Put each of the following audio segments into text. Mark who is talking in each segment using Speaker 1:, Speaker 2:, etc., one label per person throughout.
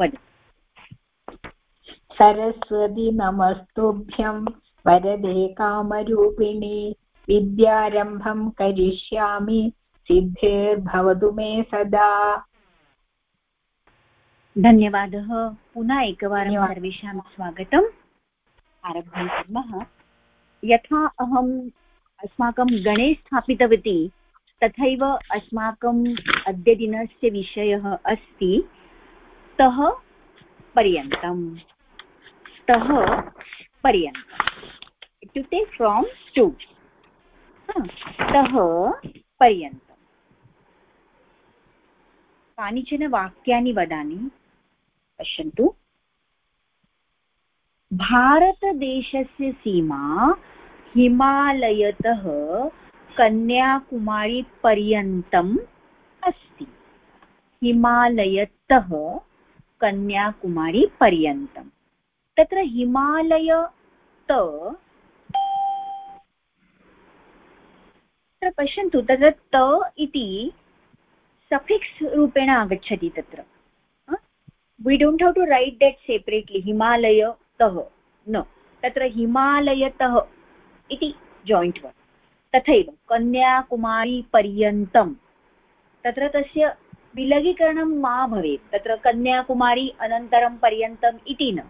Speaker 1: वद।
Speaker 2: सरस्वती नमस्तुभ्यं वरदे कामरूपिणी विद्यारम्भं करिष्यामि सिद्धिर्भवतु मे सदा।
Speaker 1: धन्यवादः। पुनः एकवारं सर्वेषां स्वागतम्। आरब्धं कुर्मः। यथा अहम् अस्माकं गणे स्थापितवती तथैव अस्माकम् अद्यदिनस्य विषयः अस्ति। तः पर्यन्तम् तः पर्यन्तम् इत्युक्ते फ्रोम् टु तः पर्यन्तम् कानिचन वाक्यानि वदामि। पश्यन्तु। भारतदेशस्य सीमा हिमालयतः कन्याकुमारीपर्यन्तम् अस्ति। हिमालयतः कन्याकुमारीपर्यन्तं तत्र हिमालय तत्र पश्यन्तु, तत्र त इति सफिक्स् रूपेण आगच्छति तत्र। We don't have to write that separately हिमालयतः न। तत्र हिमालयतः इति जायिण्ट् वर्ड् तथैव कन्याकुमारीपर्यन्तं तत्र तस्य विलगीकरणं मा भवेत्। तत्र कन्याकुमारी अनन्तरं पर्यन्तम् इति न।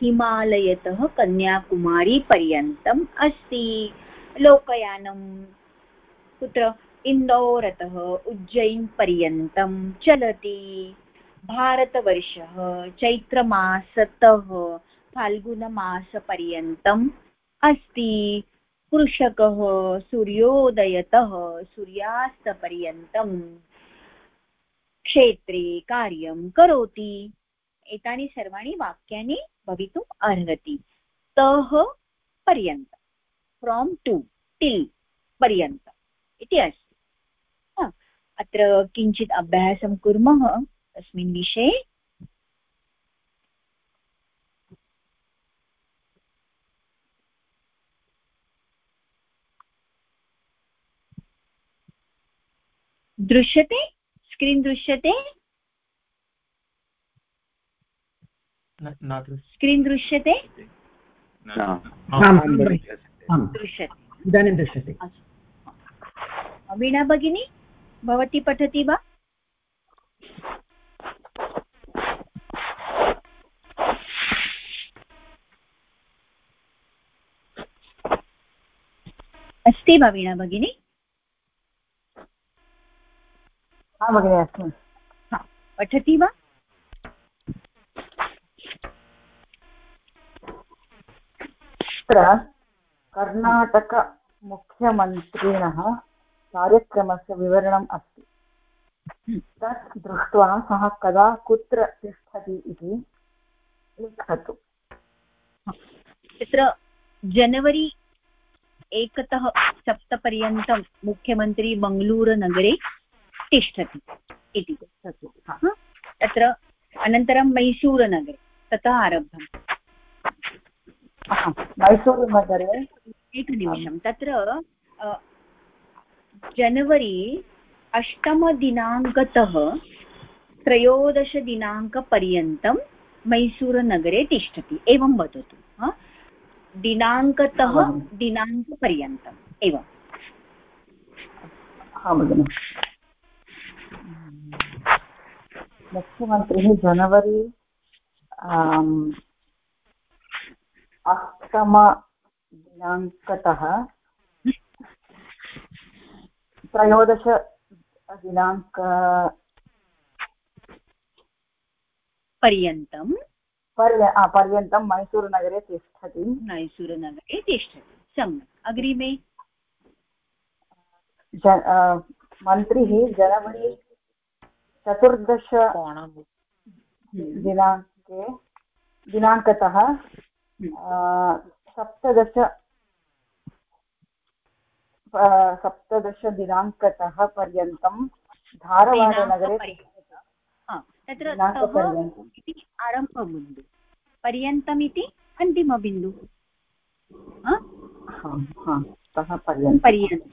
Speaker 1: हिमालयतः कन्याकुमारीपर्यन्तम् अस्ति। लोकयानं, कुत्र इन्दोरतः उज्जैन् पर्यन्तं चलति। भारतवर्षः चैत्रमासतः फाल्गुनमासपर्यन्तम् अस्ति। कृषकः सूर्योदयतः सूर्यास्तपर्यन्तं क्षेत्रे कार्यं करोति। एतानि सर्वाणि वाक्यानि भवितुम् अर्हति। तः पर्यन्तं। फ्रोम् टु, टिल् पर्यन्तम् इति अस्ति। अत्र किञ्चित् अभ्यासं कुर्मः तस्मिन् विषये। दृश्यते। स्क्रीन् दृश्यते स्क्रीन् दृश्यते
Speaker 3: दृश्यते इदानीं दृश्यते
Speaker 1: वीणा भगिनी भवती पठति वा अस्ति वा वीणा भगिनी
Speaker 2: हा भगिनि अस्मि
Speaker 1: पठति वा
Speaker 2: तत्र कर्णाटकमुख्यमन्त्रिणः कार्यक्रमस्य विवरणम् अस्ति। तत् दृष्ट्वा सः कदा कुत्र तिष्ठति इति लिखतु।
Speaker 1: तत्र जनवरी एकतः सप्तपर्यन्तं मुख्यमन्त्री मङ्गलूरुनगरे तिष्ठति इति तत्र अनन्तरं मैसूरुनगरे ततः आरब्धम्।
Speaker 2: मैसूरुनगरे?
Speaker 1: एकनिमिषं। तत्र जनवरी अष्टमदिनाङ्कतः त्रयोदशदिनाङ्कपर्यन्तं मैसूरुनगरे तिष्ठति। एवं वदतु दिनाङ्कतः दिनाङ्कपर्यन्तम्। एवं
Speaker 2: मुख्यमन्त्रिः जनवरी अष्टमदिनाङ्कतः त्रयोदशदिनाङ्क
Speaker 1: पर्यन्तं।
Speaker 2: पर्य पर्यन्तं मैसूरुनगरे तिष्ठति।
Speaker 1: मैसूरुनगरे तिष्ठति। सम्यक्। अग्रिमे?
Speaker 2: मन्त्रिः जनवरी चतुर्दश दिनाङ्के दिनाङ्कतः सप्तदश सप्तदशदिनाङ्कतः पर्यन्तं धारवाडनगरे
Speaker 1: तत्र इति आरम्भबिन्दु। पर्यन्तम् इति अन्तिमबिन्दु पर्यन्तं।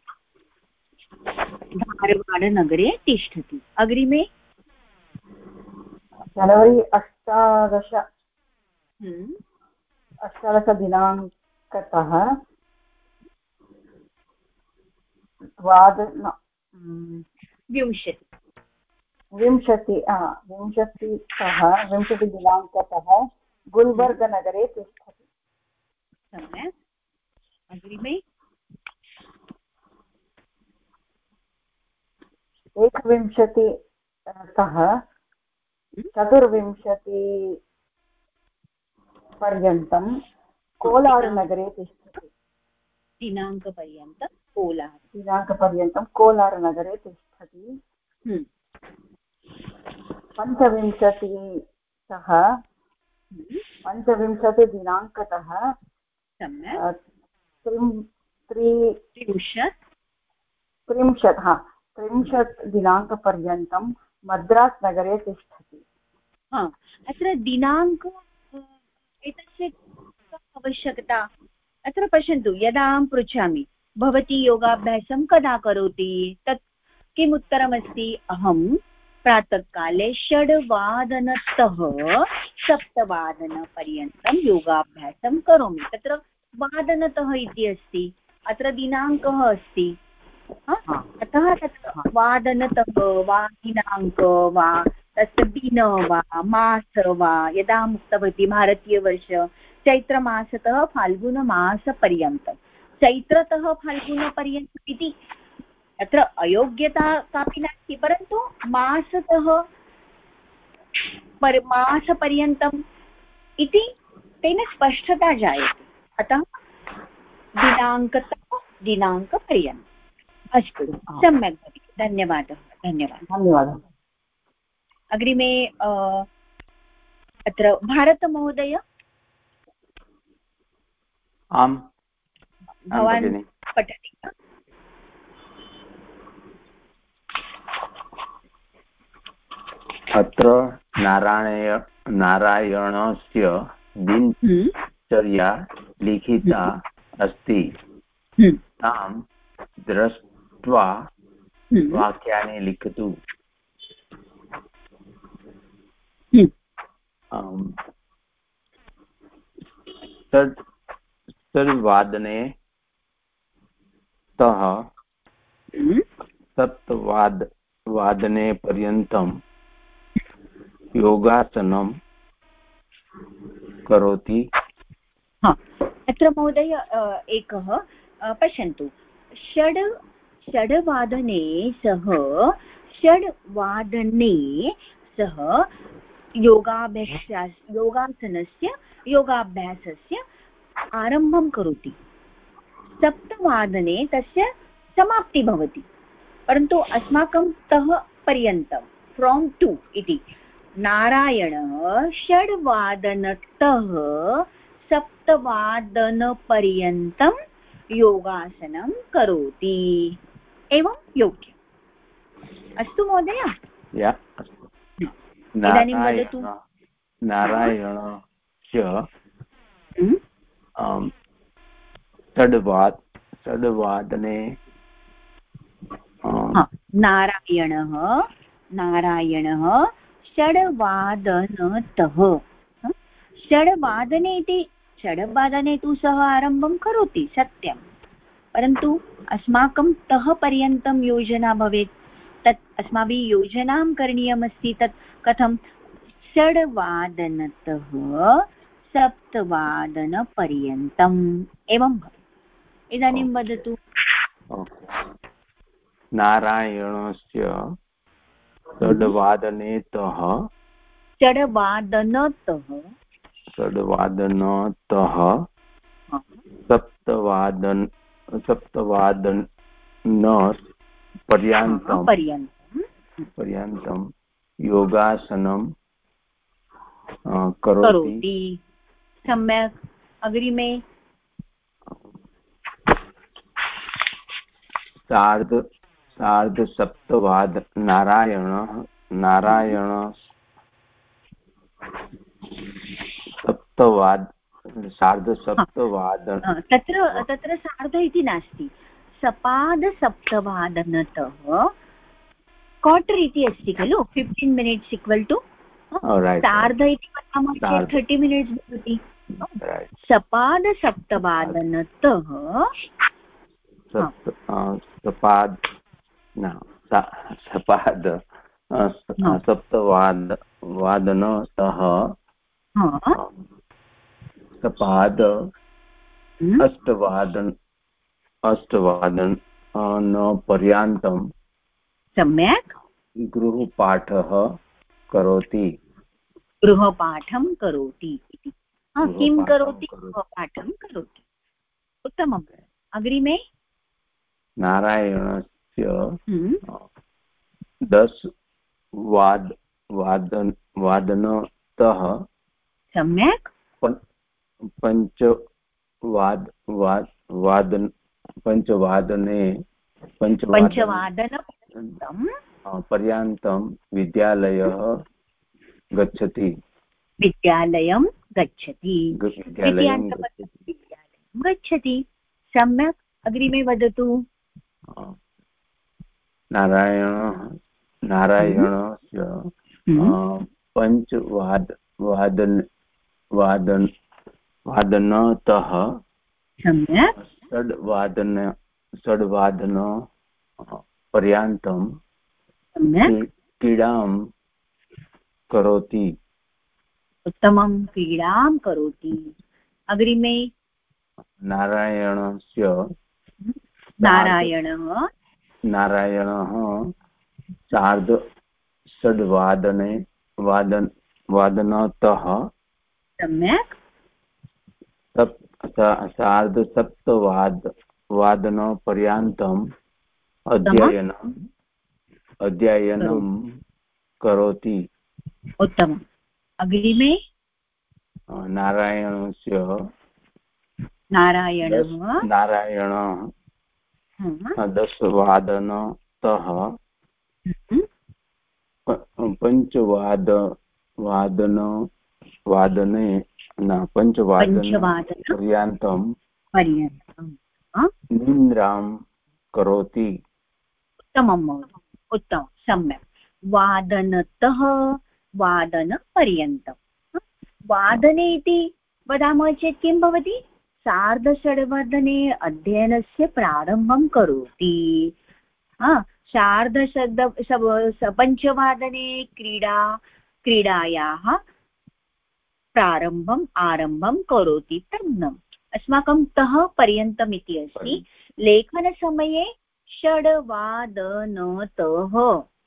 Speaker 1: धारवाडनगरे तिष्ठति। अग्रिमे
Speaker 2: जनवरी अष्ट अष्टादश
Speaker 1: हम्म।
Speaker 2: अष्टादशदिनाङ्कतः द्वादश
Speaker 1: विंशति।
Speaker 2: विंशति विंशतितः विंशतिदिनाङ्कतः गुल्बर्गनगरे तिष्ठति।
Speaker 1: सम्यक्। अग्रिमे।
Speaker 2: एकविंशतितः चतुर्विंशति पर्यन्तं कोलारनगरे तिष्ठति।
Speaker 1: दिनाङ्कपर्यन्तं कोलार्।
Speaker 2: दिनाङ्कपर्यन्तं कोलारनगरे तिष्ठति।
Speaker 1: हम्म।
Speaker 2: पञ्चविंशतितः
Speaker 1: हम्म।
Speaker 2: पञ्चविंशतिदिनाङ्कतः
Speaker 1: त्रिंशत्।
Speaker 2: त्रिंशत् हा त्रिंशत् दिनाङ्कपर्यन्तं मद्रास् नगरे तिष्ठति।
Speaker 1: हा, अत्र दिनाङ्क एतस्य आवश्यकता, अत्र पश्यन्तु, यदा अहं पृच्छामि, भवती योगाभ्यासं कदा करोति? तत् किम् उत्तरमस्ति? अहं प्रातःकाले षड्वादनतः सप्तवादनपर्यन्तं योगाभ्यासं करोमि। तत्र वादनतः इति अस्ति, अत्र दिनाङ्कः अस्ति। अतः तत्र वादनतः वा दिनाङ्क वा, तस्य दिन वा, मास वा, यदा उक्तवती भारतीयवर्ष, चैत्रमासतः फाल्गुनमासपर्यन्तं। चैत्रतः फाल्गुनपर्यन्तम् इति अत्र अयोग्यता कापि नास्ति, परन्तु मासतः पर मासपर्यन्तम् इति तेन स्पष्टता जायते। अतः दिनाङ्कतः दिनाङ्कपर्यन्तम्। अस्तु सम्यक् भगिनि धन्यवादः धन्यवादः।
Speaker 2: धन्यवादः।
Speaker 1: अग्रिमे अत्र भारतमहोदय?
Speaker 4: आम्
Speaker 1: भवान् पठति वा?
Speaker 4: अत्र नारायण नारायणस्य दिनचर्या लिखिता अस्ति। तां दृष्ट्वा वाक्यानि लिखतु। षड् षड्वादने तः सप्तवाद वादने पर्यन्तं योगासनं करोति।
Speaker 1: अत्र महोदय एकः पश्यन्तु। षड् षड्वादने सः षड्वादने सः योगाभ्यास, योगासनस्य, योगाभ्यासस्य आरम्भं करोति। सप्तवादने तस्य समाप्तिः भवति, परन्तु अस्माकं तः पर्यन्तं फ्रोम् टु इति। नारायणः षड्वादनतः सप्तवादनपर्यन्तं योगासनं करोति। एवं योग्यम्। अस्तु महोदय। इदानीं वदतु।
Speaker 4: नारायणस्य षड्वाद षड्वादने
Speaker 1: नारायणः नारायणः षड्वादनतः। षड्वादने इति षड्वादने तु सः आरम्भं करोति सत्यं परन्तु अस्माकं तः पर्यन्तं योजना भवेत् तत् अस्माभिः योजनां करणीयमस्ति तत् कथं? षड्वादनतः सप्तवादनपर्यन्तम् एवं भवेत्। इदानीं वदतु।
Speaker 4: नारायणस्य षड्वादनेतः
Speaker 1: षड्वादनतः
Speaker 4: षड्वादनतः सप्तवादन सप्तवादन पर्यन्तं। पर्यन्तं। योगासनं करोति।
Speaker 1: सम्यक्। अग्रिमे।
Speaker 4: सार्ध सार्धसप्तवाद नारायणः नारायण सप्तवाद सार्धसप्तवादन?
Speaker 1: तत्र तत्र सार्ध इति नास्ति। सपादसप्तवादनतः क्वार्टर् इति अस्ति खलु? फिफ्टीन् मिनिट्स् इक्वल् टु सार्ध इति वदामः चेत् थर्टि मिनिट्स् भवति। सपादसप्तवादनतः
Speaker 4: सपाद सपाद सप्तवाद वादनतः सपाद हम्म। अष्टवादन अष्टवादन पर्यान्तं
Speaker 1: सम्यक्।
Speaker 4: गृहपाठः करोति।
Speaker 1: गृहपाठं करोति इति। किं करोति? गृहपाठं करोति। उत्तमम् अग्रिमे?
Speaker 4: नारायणस्य हम्म। दश वाद वादन वादनतः
Speaker 1: सम्यक्।
Speaker 4: पञ्चवाद वाद वादन पञ्चवादने
Speaker 1: पञ्चवादन
Speaker 4: पर्यान्तं विद्यालयः गच्छति।
Speaker 1: विद्यालयं गच्छति। गच्छति। सम्यक् अग्रिमे वदतु।
Speaker 4: नारायणः नारायणस्य हम्म। पञ्चवाद वादन वादन वादनतः
Speaker 1: सम्यक्।
Speaker 4: षड्वादन षड्वादन पर्यान्तं क्रीडां करोति।
Speaker 1: उत्तमं क्रीडां करोति। अग्रिमे।
Speaker 4: नारायणस्य
Speaker 1: नारायणः।
Speaker 4: नारायणः सार्ध षड्वादने वादन वादनतः
Speaker 1: सम्यक्।
Speaker 4: सार्धसप्तवाद वादनपर्यान्तम् अध्ययनम् अध्ययनं करोति।
Speaker 1: उत्तमम्। अग्रिमे?
Speaker 4: नारायणस्य।
Speaker 1: नारायणः।
Speaker 4: नारायणः दशवादनतः। हम्म। पञ्चवाद वादन वादने न पञ्चवादनपर्यान्तं निन्द्रां करोति।
Speaker 1: उत्तमं महोदय उत्तमं सम्यक्। वादनतः वादनपर्यन्तं वादने इति वदामः चेत् किं भवति? सार्धषड्वादने अध्ययनस्य प्रारम्भं करोति सार्धशब्द पञ्चवादने क्रीडा क्रीडायाः प्रारम्भम् आरम्भं करोति तन्नम्। अस्माकं तः पर्यन्तम् इति अस्ति लेखनसमये षड्वादनतः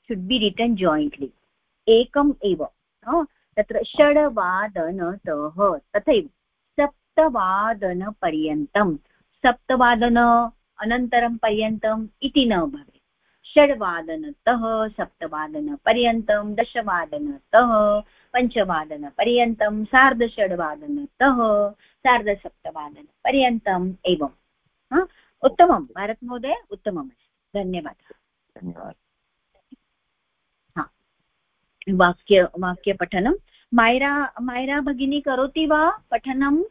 Speaker 1: शुड् बि रिटर्न् जायिण्ट्लि एकम् एव तत्र षड्वादनतः तथैव। सप्तवादनपर्यन्तं। सप्तवादन अनन्तरं पर्यन्तम् इति न भवेत्। षड्वादनतः सप्तवादनपर्यन्तं दशवादनतः पञ्चवादनपर्यन्तं सार्धषड्वादनतः सार्धसप्तवादनपर्यन्तम् एवम् उत्तमं। भारतमहोदय उत्तममस्ति धन्यवादः।
Speaker 4: धन्यवादः।
Speaker 1: वाक्य वाक्यपठनं। मायरा मायरा भगिनी करोति वा पठनं?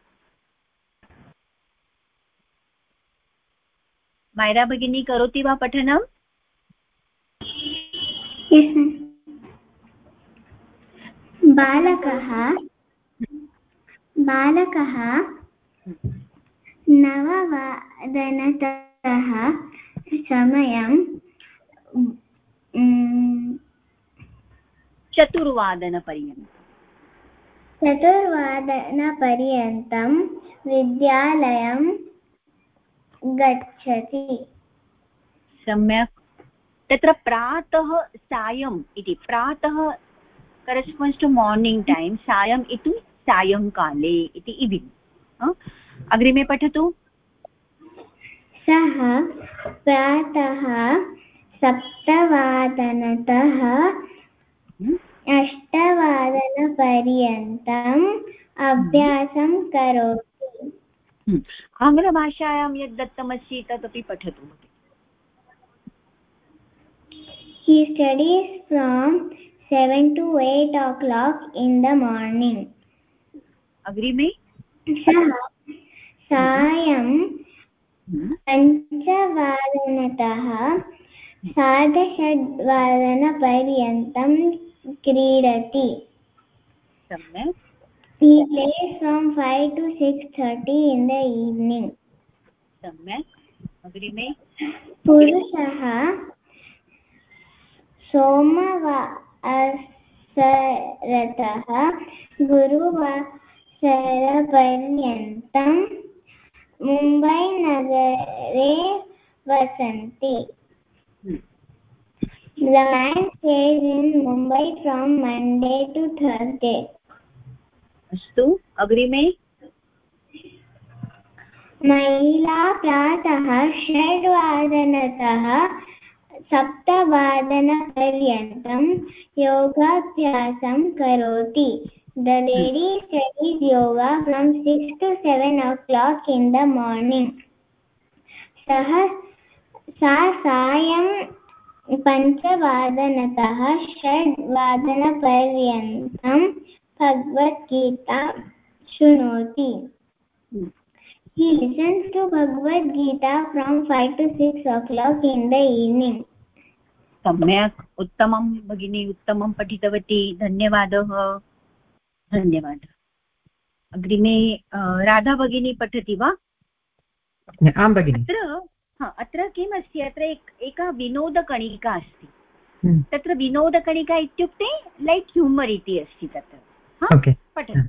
Speaker 1: मायरा भगिनी करोति वा पठनं?
Speaker 5: बालकः बालकः नववादनतः समयं
Speaker 1: चतुर्वादनपर्यन्तं
Speaker 5: चतुर्वादनपर्यन्तं विद्यालयं गच्छति।
Speaker 1: सम्यक्। तत्र प्रातः सायम् इति प्रातः करेस्पाण्ड्स् टु मार्निङ्ग् टैम् सायम् इति सायङ्काले इति इविन् अग्रिमे पठतु।
Speaker 5: सः प्रातः सप्तवादनतः हम्म। अष्टवादनपर्यन्तम् अभ्यासं करोति।
Speaker 1: हम्म। आङ्ग्लभाषायां यद् दत्तमस्ति तदपि पठतु
Speaker 5: he studies from 7 to 8 o'clock in the morning
Speaker 1: अग्रिमे
Speaker 5: सः सायं पञ्चवादनतः सार्धषड्वादनपर्यन्तं क्रीडति
Speaker 1: सम्यक्
Speaker 5: he plays from 5 to 6:30 in the evening
Speaker 1: सम्यक् अग्रिमे
Speaker 5: पुरुषः सोमवासरतः गुरुवासरपर्यन्तं मुम्बैनगरे वसन्ति The man stays in Mumbai from Monday to Thursday.
Speaker 1: अस्तु अग्रिमे
Speaker 5: महिला प्रातः षड्वादनतः सप्तवादनपर्यन्तं योगाभ्यासं करोति The lady studies yoga from 6 to 7 o'clock in the morning. सः सा सायं पञ्चवादनतः षड्वादनपर्यन्तं भगवद्गीता शृणोति He listens to Bhagavad Gita from 5 to 6 o'clock in the evening.
Speaker 1: सम्यक् उत्तमं भगिनी उत्तमं पठितवती धन्यवादः। धन्यवादः। अग्रिमे राधा भगिनी पठति वा?
Speaker 3: आं भगिनि।
Speaker 1: अत्र हा, अत्र किम् अस्ति अत्र एक एका विनोदकणिका अस्ति।
Speaker 3: हम्म,
Speaker 1: तत्र विनोदकणिका इत्युक्ते लैट् ह्यूमर् इति अस्ति तत्र। पठतु।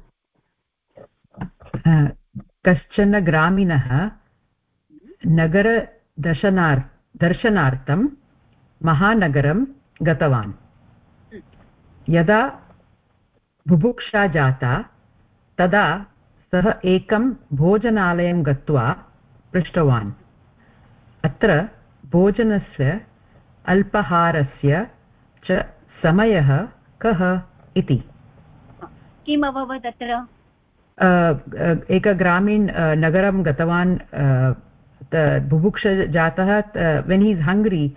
Speaker 3: कश्चन ग्रामीणः नगरदर्शनार् दर्शनार्थं महानगरं गतवान्। यदा बुभुक्षा जाता तदा सः एकं भोजनालयं गत्वा पृष्टवान्। अत्र भोजनस्य अल्पाहारस्य च समयः कः इति।
Speaker 1: किम् अभवत् अत्र?
Speaker 3: अ, अ, एक ग्रामीण नगरं गतवान् बुभुक्ष जातः when he is hungry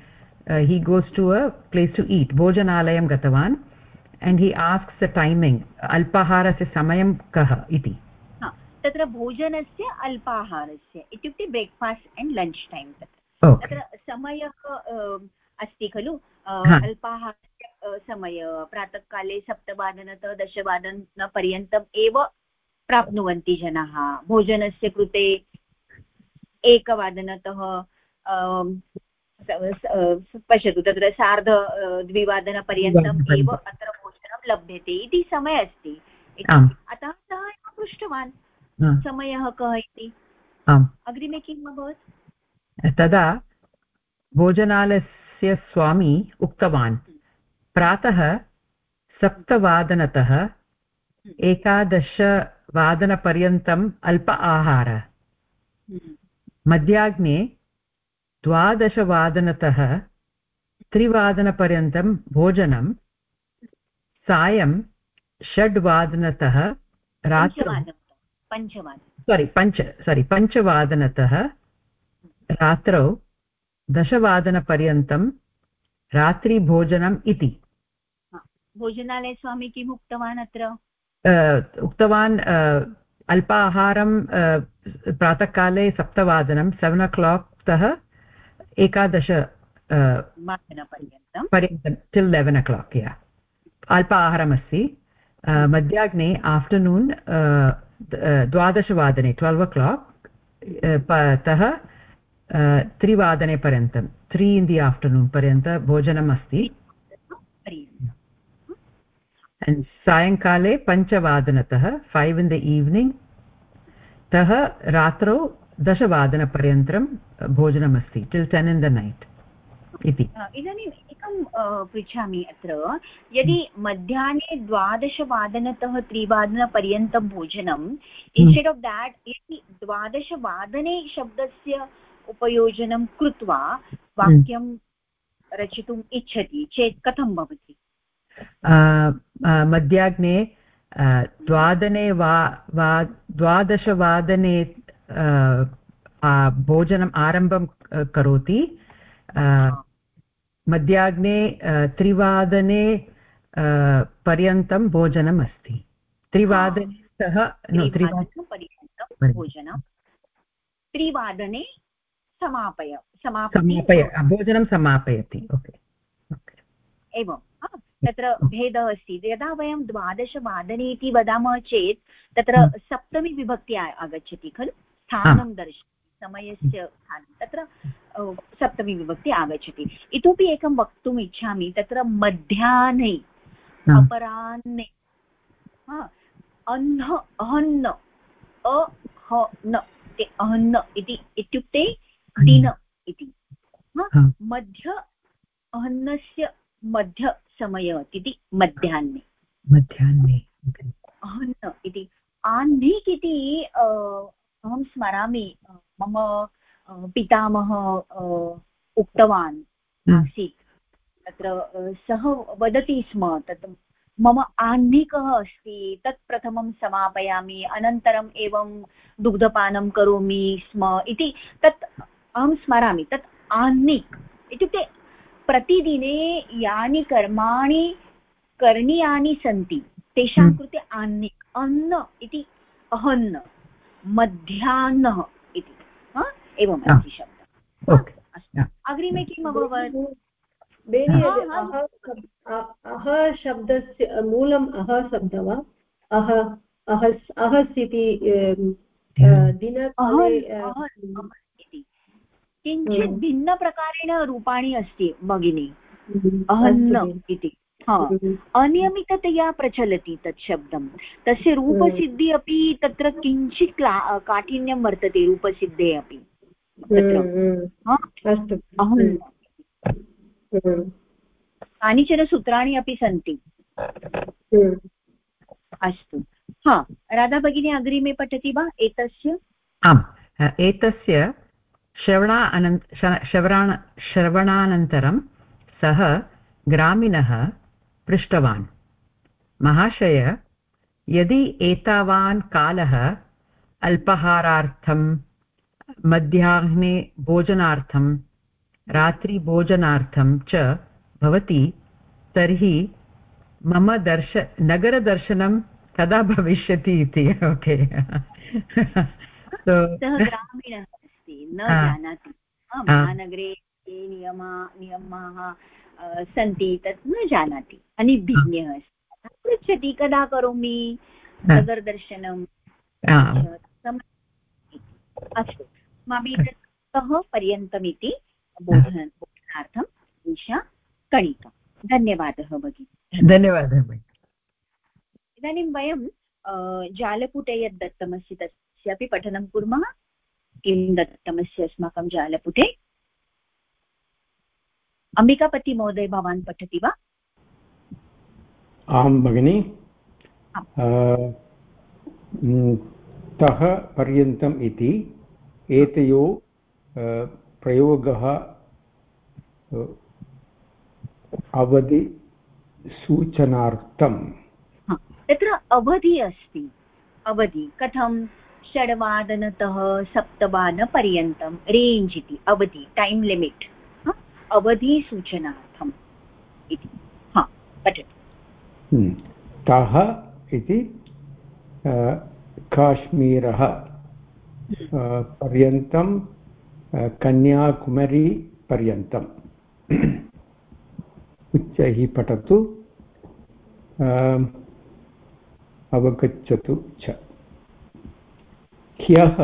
Speaker 3: he goes to a place to eat भोजनालयं गतवान् एण्ड् हि आस्क्स् द टैमिङ्ग् अल्पाहारस्य समयं कः इति
Speaker 1: हा तत्र भोजनस्य अल्पाहारस्य इत्युक्ते ब्रेक्फास्ट् एण्ड् लञ्च् टैम् तत्र। तत्र समयः अस्ति खलु? अल्पाहारस्य समय प्रातःकाले सप्तवादनतः दशवादनपर्यन्तम् एव प्राप्नुवन्ति जनाः। भोजनस्य कृते एकवादनतः अ, पश्यतु तत्र सार्ध द्विवादनपर्यन्तम् एव अत्र भोजनं लभ्यते इति समयः अस्ति। अतः सः एव पृष्टवान्। समयः कः इति? अग्रिमे किम् अभवत्
Speaker 3: तदा भोजनालयस्य स्वामी उक्तवान् प्रातः सप्तवादनतः एकादशवादनपर्यन्तम् अल्प आहार। मध्याह्ने द्वादशवादनतः त्रिवादनपर्यन्तं भोजनं सायं षड्वादनतः रात्रौ सारि पञ्च सारि पञ्चवादनतः रात्रौ दशवादनपर्यन्तं रात्रिभोजनम् इति।
Speaker 1: भोजनालयस्वामी किम् उक्तवान् अत्र?
Speaker 3: उक्तवान् अल्पाहारं प्रातःकाले सप्तवादनं सेवेन् ओ क्लाक् तः एकादश पर्यन्तं टिल् लेवेन् ओ क्लाक् या अल्पाहारमस्ति मध्याह्ने आफ्टर्नून् द्वादशवादने ट्वेल्व् ओ क्लाक् तः त्रिवादने पर्यन्तं त्री इन् दि आफ्टर्नून् पर्यन्तं भोजनम् अस्ति सायङ्काले पञ्चवादनतः फैव् इन् द ईव्निङ्ग् तः रात्रौ दशवादनपर्यन्तं भोजनमस्ति till ten in the night इति।
Speaker 1: इदानीम् एकं पृच्छामि अत्र। यदि मध्याह्ने द्वादशवादनतः त्रिवादनपर्यन्तं भोजनम् इन्स्टेड् आफ् देट् यदि द्वादशवादने शब्दस्य उपयोजनं कृत्वा वाक्यं रचितुम् इच्छति चेत् कथं भवति?
Speaker 3: मध्याह्ने द्वादने वा द्वादशवादने भोजनम् आरम्भं करोति। मध्याह्ने त्रिवादने पर्यन्तं भोजनम् अस्ति। त्रिवादने सः
Speaker 1: भोजनं। त्रिवादने समापय
Speaker 3: समापय
Speaker 1: समापय
Speaker 3: भोजनं समापयति ओके
Speaker 1: एवं तत्र भेदः अस्ति। यदा वयं द्वादशवादने इति वदामः चेत् तत्र सप्तमी विभक्ति आगच्छति खलु? स्थानं दर्श समयस्य स्थानं। तत्र सप्तमी विभक्ति आगच्छति। इतोपि एकं वक्तुम् इच्छामि तत्र मध्याह्ने अपराह्ने अह्न अहन्न अहन अहन्न इति इत्युक्ते दिन इति। मध्य अहन्नस्य मध्यसमयः इति मध्याह्ने।
Speaker 3: मध्याह्ने
Speaker 1: अहन्न इति। आह्निक् इति अहं स्मरामि मम पितामह उक्तवान् आसीत्। तत्र सः वदति स्म तत् मम आह्निकः अस्ति तत् प्रथमं समापयामि अनन्तरम् एवं दुग्धपानं करोमि स्म इति तत् अहं स्मरामि तत् आह्निक् इत्युक्ते प्रतिदिने यानि कर्माणि करणीयानि सन्ति तेषां हम्म। कृते आह्निक् अन्न इति अहन्न। मध्याह्नः इति। एवम् अस्ति शब्दः। अग्रिमे किम् अभवत्?
Speaker 6: अह शब्दस्य मूलम् अह शब्दः वा? अह अहस् अहस् इति दिनकाले
Speaker 1: किञ्चित्। भिन्नप्रकारेण रूपाणि अस्ति भगिनी। अहन्न इति। अनियमिततया प्रचलति तत् शब्दं। तस्य रूपसिद्धिः अपि तत्र किञ्चित् काठिन्यं वर्तते रूपसिद्धे अपि। तत्र। कानिचन सूत्राणि अपि सन्ति। अस्तु। हा राधा भगिनी अग्रिमे पठति वा? एतस्य?
Speaker 3: आम्। एतस्य श्रवणा अनन् श्रवणान श्रवणानन्तरं सः ग्रामिणः पृष्टवान्। महाशय यदि एतावान् कालः अल्पहारार्थं मध्याह्ने भोजनार्थं रात्रिभोजनार्थं च भवति तर्हि मम दर्श नगरदर्शनं कदा भविष्यति इति ओके।
Speaker 1: ग्रामीणः अस्ति न जानाति। महानगरे नियमा नियमाः सन्ति तत् न जानाति. अनिभिज्ञः अस्ति पृच्छति कदा करोमि नगरदर्शनं अस्तु. अस्माभिः कः पर्यन्तमिति बोधन बोधनार्थं दिशा कणिका. धन्यवादः भगिनि.
Speaker 3: धन्यवादः. भगिनि.
Speaker 1: इदानीं वयं जालपुटे यद् दत्तमस्ति तस्यापि पठनं कुर्मः. किं दत्तमस्ति अस्माकं जालपुटे? अम्बिकापतिमहोदय भवान् पठति वा?
Speaker 7: आं भगिनि। तः पर्यन्तम् इति एतयो प्रयोगः अवधिसूचनार्थम्।
Speaker 1: तत्र अवधि अस्ति। अवधि कथं? षड्वादनतः सप्तवादनपर्यन्तं रेञ्ज् इति अवधि टैम् लिमिट् अवधिसूचनार्थम् इति। हा पठतु।
Speaker 7: हम्म। तः इति काश्मीरः पर्यन्तं कन्याकुमारी पर्यन्तम् उच्चैः पठतु अवगच्छतु च। ह्यः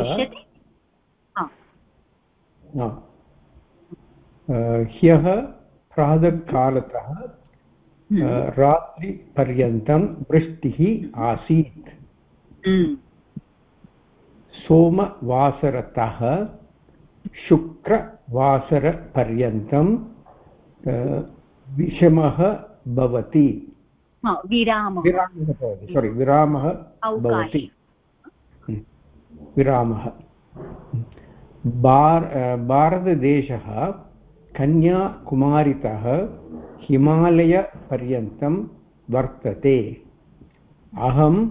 Speaker 7: ह्यः प्रातःकालतः हम्म। रात्रिपर्यन्तं वृष्टिः आसीत्। हम्म। सोमवासरतः शुक्रवासरपर्यन्तं विषमः भवति।
Speaker 1: विरामः।
Speaker 7: सोरि विरामः भवति। विरामः। भार भारतदेशः कन्याकुमारितः हिमालयपर्यन्तं वर्तते अहम्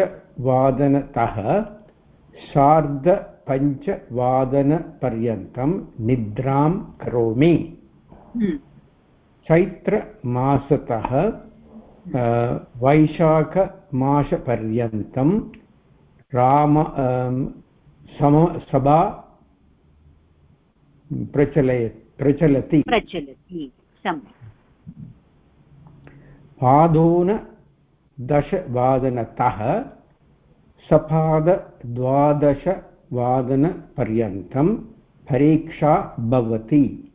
Speaker 7: आर्धदशवादनतः सार्धपञ्चवादनपर्यन्तं निद्रां करोमि हम्म। चैत्रमासतः वैशाखमासपर्यन्तं राम सम सभा प्रचलय प्रचलति।
Speaker 1: प्रचलति सम्यक्।
Speaker 7: पादोनदशवादनतः सपादद्वादशवादनपर्यन्तं परीक्षा भवति।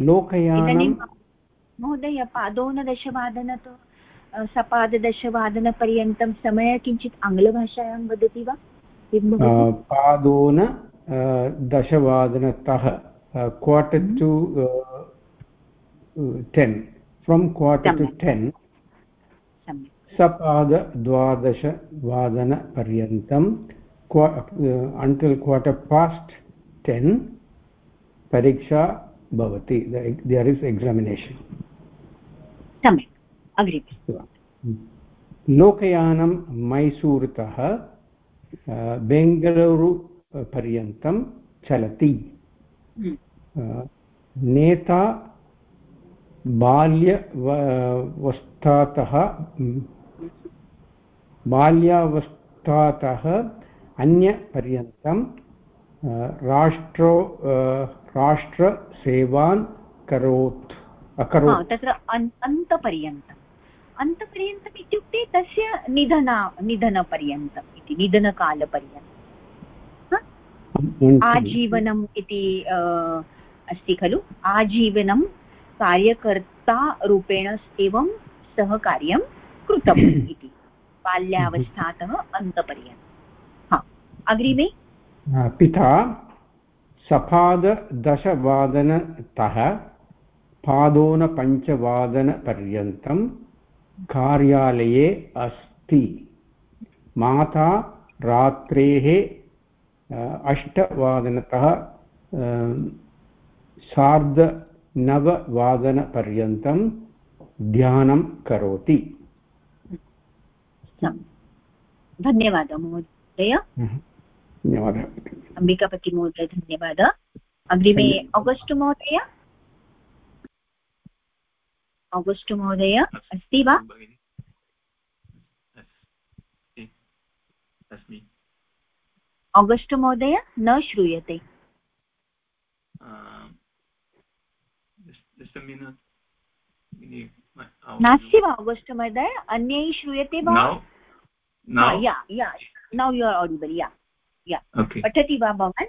Speaker 7: लोकयानं
Speaker 1: महोदय पादोनदशवादनतः सपाददशवादनपर्यन्तं समयः किञ्चित् आङ्ग्लभाषायां वदति वा?
Speaker 7: पादोन दशवादनतः quarter to ten from quarter to ten सपादद्वादशवादनपर्यन्तं until quarter past ten परीक्षा भवति. देर् इस् एक्सामिनेशन्
Speaker 1: सम्यक्। अग्रिमे
Speaker 7: लोकयानं मैसूरुतः बेङ्गलूरु पर्यन्तं चलति। नेता बाल्यवस्थातः बाल्यावस्थातः अन्यपर्यन्तं राष्ट्रो राष्ट्रसेवान् करोत् अकरोत्।
Speaker 1: तत्र अन्तपर्यन्तम् अन्तपर्यन्तम् इत्युक्ते तस्य निधन निधनपर्यन्तम् इति निधनकालपर्यन्तम्। आजीवनम् इति अस्ति खलु? आजीवनं कार्यकर्तारूपेण एवं सः कार्यं कृतम् इति। बाल्यावस्थातः अन्तपर्यन्तम् हा अग्रिमे?
Speaker 7: पिता सपाददशवादनतः पादोनपञ्चवादनपर्यन्तं कार्यालये अस्ति। माता रात्रेः अष्टवादनतः सार्धनववादनपर्यन्तं ध्यानं करोति।
Speaker 1: धन्यवादः महोदय।
Speaker 7: धन्यवादः।
Speaker 1: अम्बिकापतिमहोदय धन्यवादः। अग्रिमे आगस्ट् महोदय? आगस्ट् महोदय अस्ति वा? आगस्ट् महोदय न श्रूयते। नास्ति वा आगस्ट् महोदय अन्यैः श्रूयते वा? या या। नौ यु आर् आडिबल् या या। पठति वा भवान्?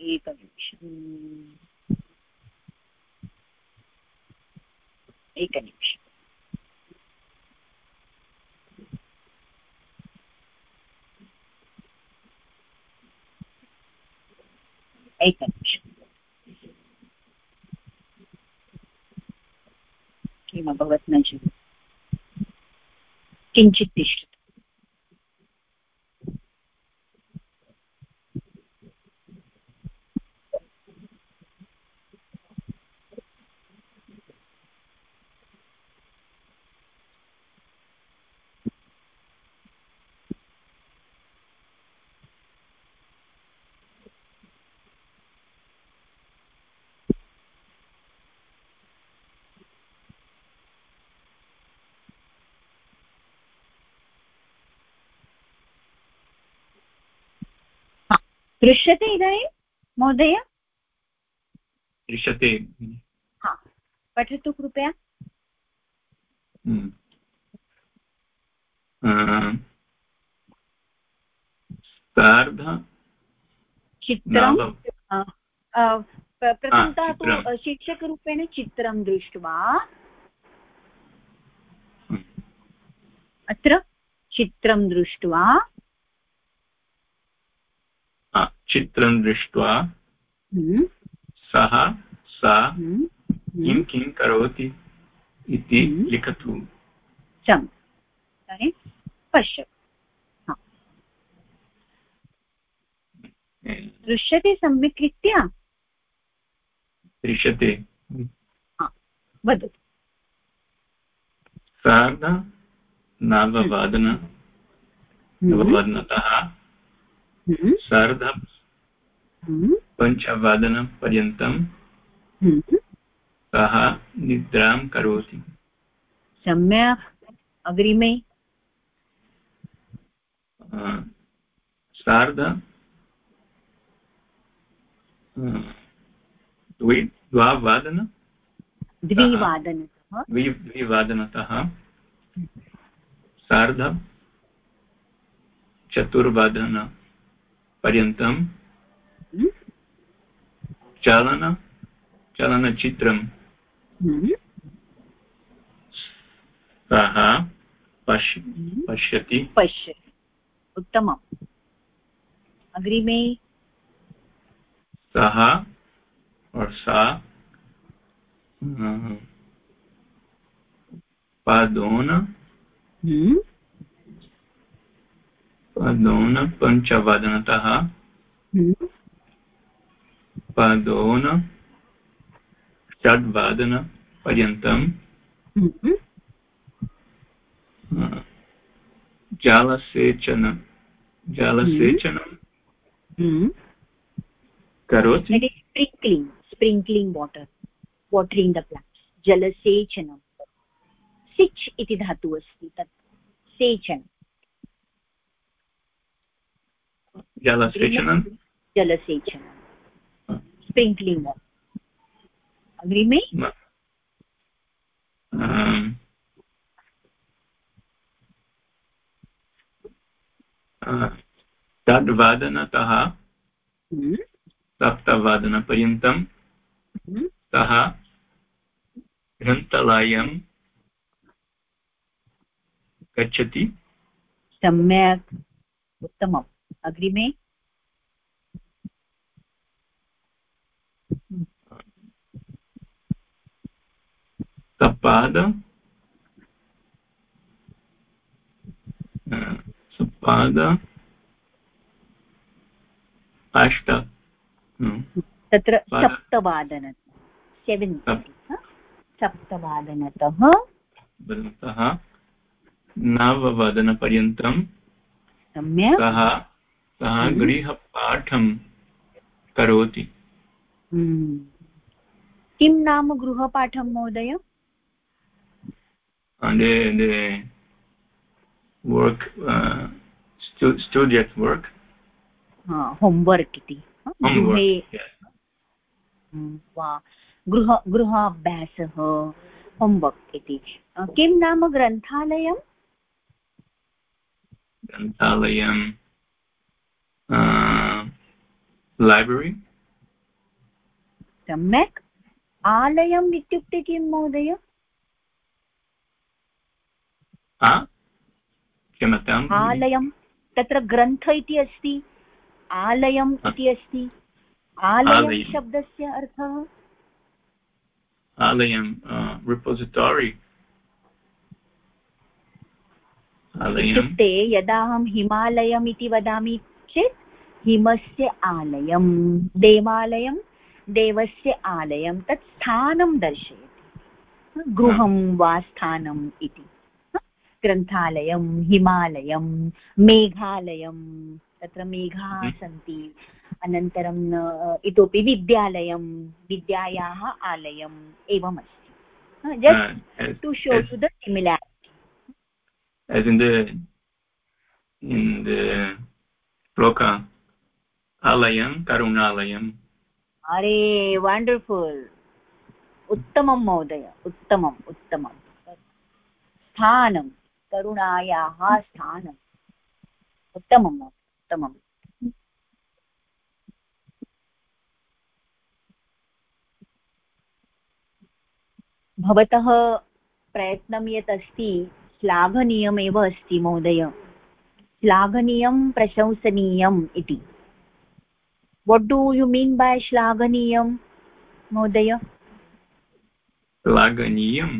Speaker 1: एकनिमिषम् एकनिमिषम् एकनिमिषम् किम् न किञ्चित् तिष्ठति दृश्यते इदानीं महोदय?
Speaker 8: दृश्यते।
Speaker 1: हा पठतु कृपया।
Speaker 8: हम्म।
Speaker 1: चित्रं प्रथमतः तु शिक्षकरूपेण चित्रं दृष्ट्वा।
Speaker 8: हम्म।
Speaker 1: अत्र चित्रं दृष्ट्वा।
Speaker 8: चित्रं दृष्ट्वा
Speaker 1: हम्म।
Speaker 8: सः सा
Speaker 1: हम्म।
Speaker 8: किं किं करोति इति
Speaker 1: हम्म।
Speaker 8: लिखतु
Speaker 1: सम्यक् पश्य दृश्यते सम्यक् रीत्या
Speaker 8: दृश्यते
Speaker 1: वदतु
Speaker 8: सार्ध नववादन नववादनतः। सार्ध। पञ्चवादनपर्यन्तं
Speaker 1: हम्म।
Speaker 8: सः निद्रां करोति।
Speaker 1: सम्यक्। अग्रिमे।
Speaker 8: सार्ध। द्वावादन।
Speaker 1: द्विवादनतः।
Speaker 8: द्वि द्विवादनतः। सार्ध। चतुर्वादनपर्यन्तं।
Speaker 1: हम्म,
Speaker 8: चालन चलनचित्रं।
Speaker 1: हम्म,
Speaker 8: सः पश्य
Speaker 1: हम्म।
Speaker 8: पश्यति।
Speaker 1: पश्य उत्तमम्। अग्रिमे।
Speaker 8: सः और सा पादोन। पादोन पञ्चवादनतः पादोन षड्वादनपर्यन्तं
Speaker 1: हम्म,
Speaker 8: अ, जालसेचन जालसेचनं। करोति
Speaker 1: that is sprinkling. Sprinkling water. Watering जलसेचनं सिच् इति धातुः अस्ति तत् सेचन
Speaker 8: जलसेचनं
Speaker 1: जलसेचनं स्प्रिङ्क्लिङ्ग् अग्रिमे
Speaker 8: अम्, अ, षड्वादनतः
Speaker 1: हम्म,
Speaker 8: सप्तवादनपर्यन्तं
Speaker 1: हम्म,
Speaker 8: सः ग्रन्थालयं गच्छति।
Speaker 1: सम्यक्। उत्तमम्। अग्रिमे
Speaker 8: सपाद सपाद अष्ट
Speaker 1: तत्र
Speaker 8: वाद-
Speaker 1: सप्तवादन सेवेन्
Speaker 8: सप्-
Speaker 1: सप्तवादनतः.
Speaker 8: वदन्तः नववादनपर्यन्तं
Speaker 1: सम्यक्।
Speaker 8: सः सः
Speaker 1: हम्म।
Speaker 8: गृहपाठं करोति।
Speaker 1: किं नाम गृहपाठं महोदय?
Speaker 8: work uh, stu- studious work.
Speaker 1: Homework इति हा,
Speaker 8: homework yes.
Speaker 1: हम्म, गृह गृहाभ्यासः होम्वर्क् इति. किं नाम ग्रन्थालयं
Speaker 8: ग्रन्थालयं uh, library.
Speaker 1: सम्यक् आलयम् इत्युक्ते किं महोदय?
Speaker 8: क्षम्यताम्
Speaker 1: आलयं तत्र ग्रन्थ इति अस्ति आलयम् इति अस्ति आलयं। शब्दस्य अर्थः?
Speaker 8: आलयं आलयं
Speaker 1: इत्युक्ते यदा अहं हिमालयम् इति वदामि चेत् हिमस्य आलयं देवालयं देवस्य आलयं तत् स्थानं दर्शयति। गृहं वा स्थानम् इति। ग्रन्थालयं हिमालयं मेघालयं तत्र मेघाः। सन्ति अनन्तरं इतोपि विद्यालयं विद्यायाः आलयम् एवमस्ति। Just to
Speaker 8: show
Speaker 1: to the similarity
Speaker 8: as in the in the shloka alayam karunalayam
Speaker 1: अरे वण्डर्फुल् उत्तमं महोदय उत्तमम् उत्तमं. स्थानं करुणायाः स्थानम् उत्तमं महोदय, उत्तमम् भवतः प्रयत्नं यत् अस्ति श्लाघनीयमेव अस्ति महोदय. श्लाघनीयं प्रशंसनीयम् इति. वट् डु यु मीन् बै श्लाघनीयं महोदय
Speaker 8: श्लाघनीयं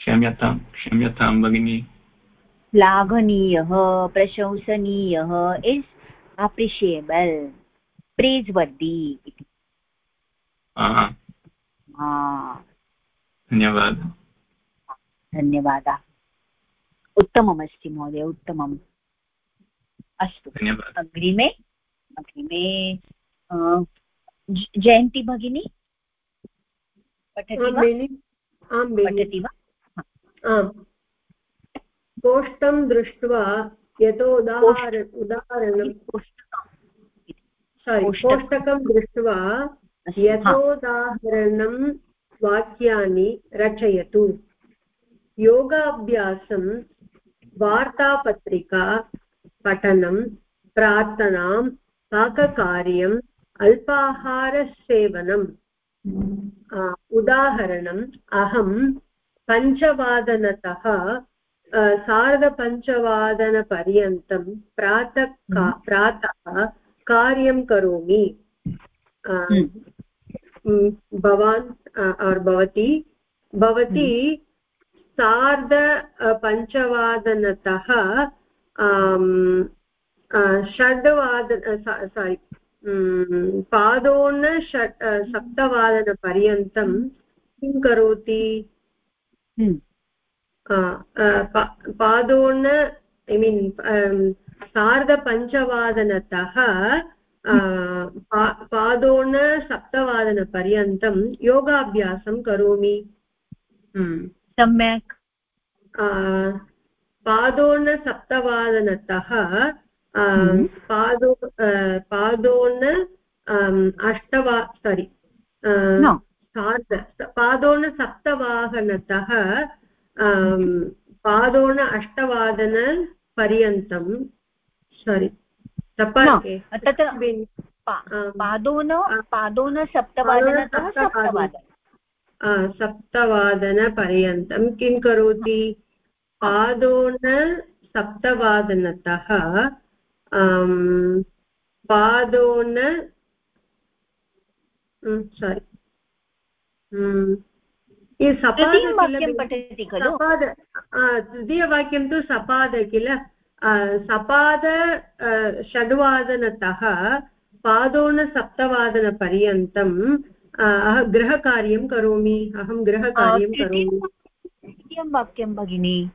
Speaker 8: क्षम्यतां क्षम्यतां भगिनी
Speaker 1: श्लाघनीयः प्रशंसनीयः इस् अप्रिशियेबल् प्रेज् वर्दि इति
Speaker 8: धन्यवादः
Speaker 1: धन्यवादः उत्तममस्ति महोदय उत्तमम् अस्तु। अग्रिमे अग्रिमे जयन्ती भगिनी? पठति वा? पठति
Speaker 6: आम्। कोष्ठं दृष्ट्वा यतो उदाहर उदाहरणं सारि
Speaker 1: कोष्टकं
Speaker 6: दृष्ट्वा यथोदाहरणं वाक्यानि रचयतु। योगाभ्यासं वार्तापत्रिका पठनं प्रार्थनां पाककार्यम् अल्पाहारसेवनम् उदाहरणम् अहं पञ्चवादनतः सार्धपञ्चवादनपर्यन्तं प्रातः का प्रातः कार्यं करोमि। आ, म्, भवान् और् भवती भवती सार्ध पञ्चवादनतः आम्, अ, षड्वादन सारि पादोन षट् अ, सप्तवादनपर्यन्तं किं करोति? पा- पादोन ऐ मीन् सार्धपञ्चवादनतः पादोन सप्तवादनपर्यन्तं योगाभ्यासं करोमि। हम्म।
Speaker 1: सम्यक्।
Speaker 6: आ, पादोनसप्तवादनतः
Speaker 1: हम्म।
Speaker 6: पादो पादोन आम्, अष्टवा सारि सार्ध पादोनसप्तवाहनतः पादोन अष्टवादनपर्यन्तं सारि
Speaker 1: तत्र पादोन
Speaker 6: आ-
Speaker 1: पादोन सप्तवादनतः
Speaker 6: पादोन
Speaker 1: सप्तवादन
Speaker 6: सप्तवादनपर्यन्तं किं करोति? पादोन सप्तवादनतः आम्, पादोन सारि
Speaker 1: तृतीयं वाक्यं पठति खलु?
Speaker 6: सपाद तृतीयवाक्यं तु सपाद किल सपाद षड्वादनतः पादोनसप्तवादनपर्यन्तं अहं गृहकार्यं करोमि अहं गृहकार्यं करोमि।
Speaker 1: वाक्यं भगिनि।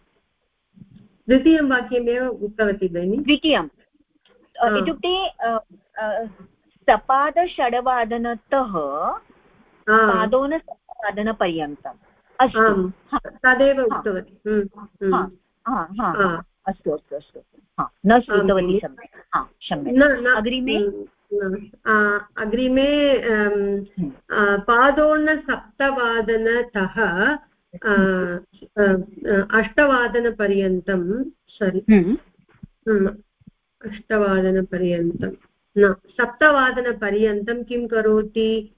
Speaker 6: द्वितीयं वाक्यमेव उक्तवती भगिनि।
Speaker 1: द्वितीयं
Speaker 6: हा।
Speaker 1: इत्युक्ते सपादषड्वादनतः पादोनसप्तवादनपर्यन्तम् अस्तु।
Speaker 6: तदेव उक्तवती। हम्म, हम्म।
Speaker 1: अस्तु अस्तु अस्तु। न श्रुतवती सम्यक्। हा अग्रिमे?
Speaker 6: अग्रिमे
Speaker 1: हम्म।
Speaker 6: आ, पादोनसप्तवादनतः अष्टवादनपर्यन्तं सारि
Speaker 1: हम्म,
Speaker 6: हम्म, अष्टवादनपर्यन्तं. न सप्तवादनपर्यन्तं किं करोति?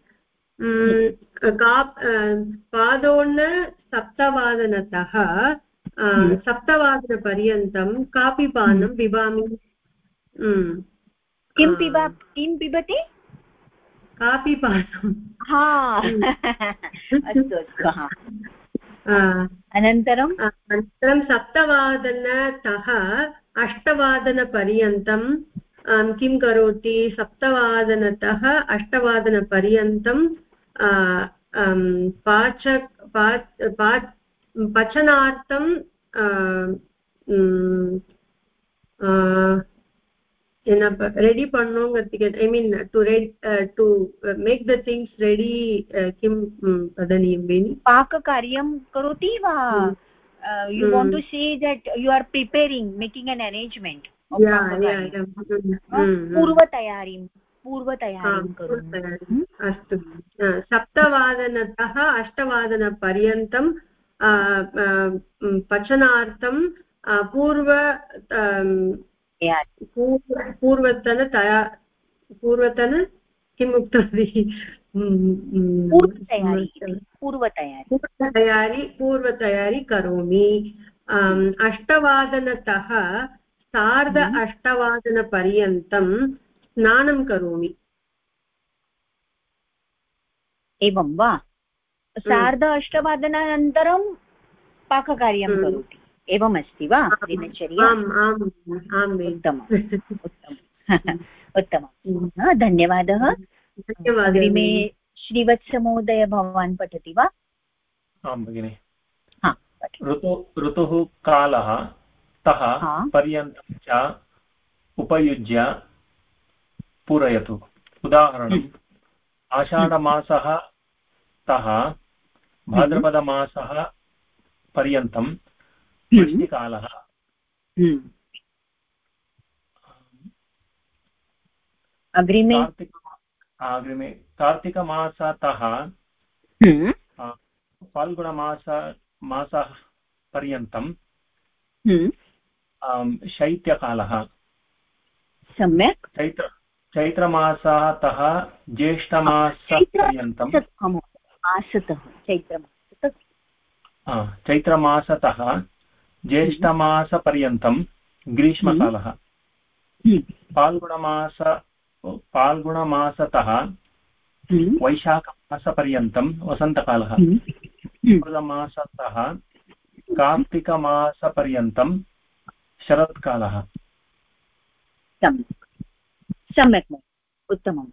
Speaker 6: हम्म, का पादोन सप्तवादनतः। सप्तवादनपर्यन्तं कापि पानं पिबामि.
Speaker 1: किं पिब किं पिबति?
Speaker 6: कापि पानं.
Speaker 1: हा। अस्तु अस्तु
Speaker 6: आ,
Speaker 1: अनन्तरं?
Speaker 6: सप्तवादनतः अष्टवादनपर्यन्तं किं करोति? सप्तवादनतः अष्टवादनपर्यन्तं पाच पा पचनार्थं என்ன ready பண்ணோங்கிறதுக்கு I mean to ready to make the things ready किं वदनीयं बेनि
Speaker 1: पाककार्यं करोति वा you
Speaker 6: Hmm.
Speaker 1: Want to say that you are preparing making an arrangement
Speaker 6: yeah yeah yeah
Speaker 1: पूर्वतयारीं पूर्वतयारीं करोमि Hmm?
Speaker 6: अस्तु आ, सप्तवादनतः अष्टवादनपर्यन्तं आ, आ, म्, पचनार्थं आ, पूर्व आम्,
Speaker 1: तयारी
Speaker 6: पूर्व पूर्वतनतया पूर्वतन किम् उक्तवती? म्,
Speaker 1: पूर्वतयारी
Speaker 6: म्,
Speaker 1: इति, पूर्वतयारी।
Speaker 6: पूर्वतयारी करोमि। अष्टवादनतः सार्ध
Speaker 1: हम्म।
Speaker 6: अष्टवादनपर्यन्तं स्नानं करोमि।
Speaker 1: एवं वा? सार्ध अष्टवादनानन्तरं पाककार्यं
Speaker 6: हम्म।
Speaker 1: करोति। एवमस्ति वा? दिनचर्या?
Speaker 6: आम् आम् आम् बेनि।
Speaker 1: उत्तमम् उत्तमम्। उत्तमं
Speaker 6: हम्म।
Speaker 1: धन्यवादः।
Speaker 6: धन्यवादः
Speaker 1: अग्रिमे श्रीवत्समहोदय भवान् पठति वा?
Speaker 9: आं भगिनि। ऋतु ऋतुः कालः तः। पर्यन्तं च उपयुज्य पूरयतु। उदाहरणम्। आषाढमासः तः भाद्रपदमासः पर्यन्तं वृष्टिकालः
Speaker 1: हम्म, अग्रिमे।
Speaker 9: कार्तिक अग्रिमे। कार्तिकमासतः
Speaker 1: हम्म,
Speaker 9: फाल्गुणमास मासः पर्यन्तं
Speaker 1: हम्म,
Speaker 9: शैत्यकालः।
Speaker 1: सम्यक्।
Speaker 9: चैत्र चैत्रमासतः ज्येष्ठमासपर्यन्तं
Speaker 1: चैत्रमासतः
Speaker 9: ज्येष्ठमासपर्यन्तं ग्रीष्मकालः।
Speaker 1: हम्म,
Speaker 9: फाल्गुणमास फाल्गुणमासतः
Speaker 1: हम्म,
Speaker 9: वैशाखमासपर्यन्तं वसन्तकालः।
Speaker 1: हम्म,
Speaker 9: मासतः कार्तिकमासपर्यन्तं शरत्कालः।
Speaker 1: सम्यक्। सम्यक् उत्तमम्।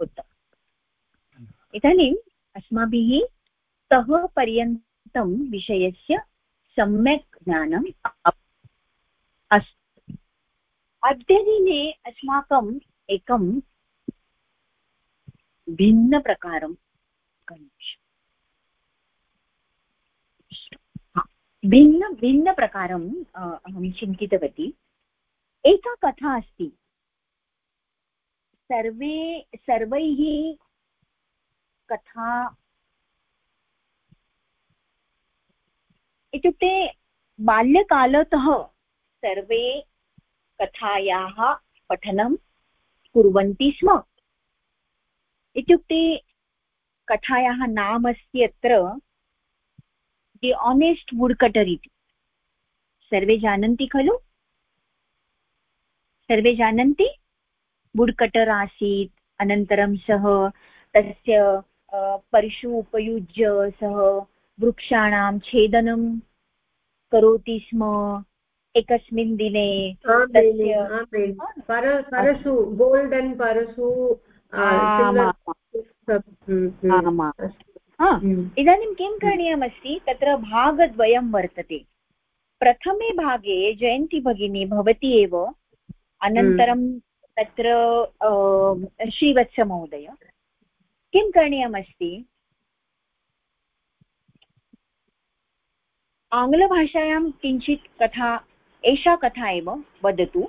Speaker 1: उत्तमम्। इदानीम् अस्माभिः तः पर्यन्तं विषयस्य सम्यक् ज्ञानम् अस्ति। अद्यदिने अस्माकम् एकं भिन्नप्रकारं भिन्न भिन्नप्रकारम् अहं चिन्तितवती। एका कथा अस्ति। सर्वे, सर्वैः कथा इत्युक्ते बाल्यकालतः सर्वे कथायाः पठनं कुर्वन्ति स्म। इत्युक्ते कथायाः नाम अत्र दि आनेस्ट् वुड्कटर् इति। सर्वे जानन्ति खलु? सर्वे जानन्ति? वुड्कटर् आसीत्, अनन्तरं सः तस्य परिषु उपयुज्य सः वृक्षाणां छेदनं करोति स्म एकस्मिन् दिने
Speaker 6: परशु गोल्डन् परशु
Speaker 1: इदानीं किं करणीयमस्ति? तत्र भागद्वयं वर्तते। प्रथमे भागे जयन्ती भगिनी भवती एव। अनन्तरं तत्र श्रीवत्समहोदय। किं करणीयमस्ति? आङ्ग्लभाषायां किञ्चित् कथा, एषा कथा एव वदतु,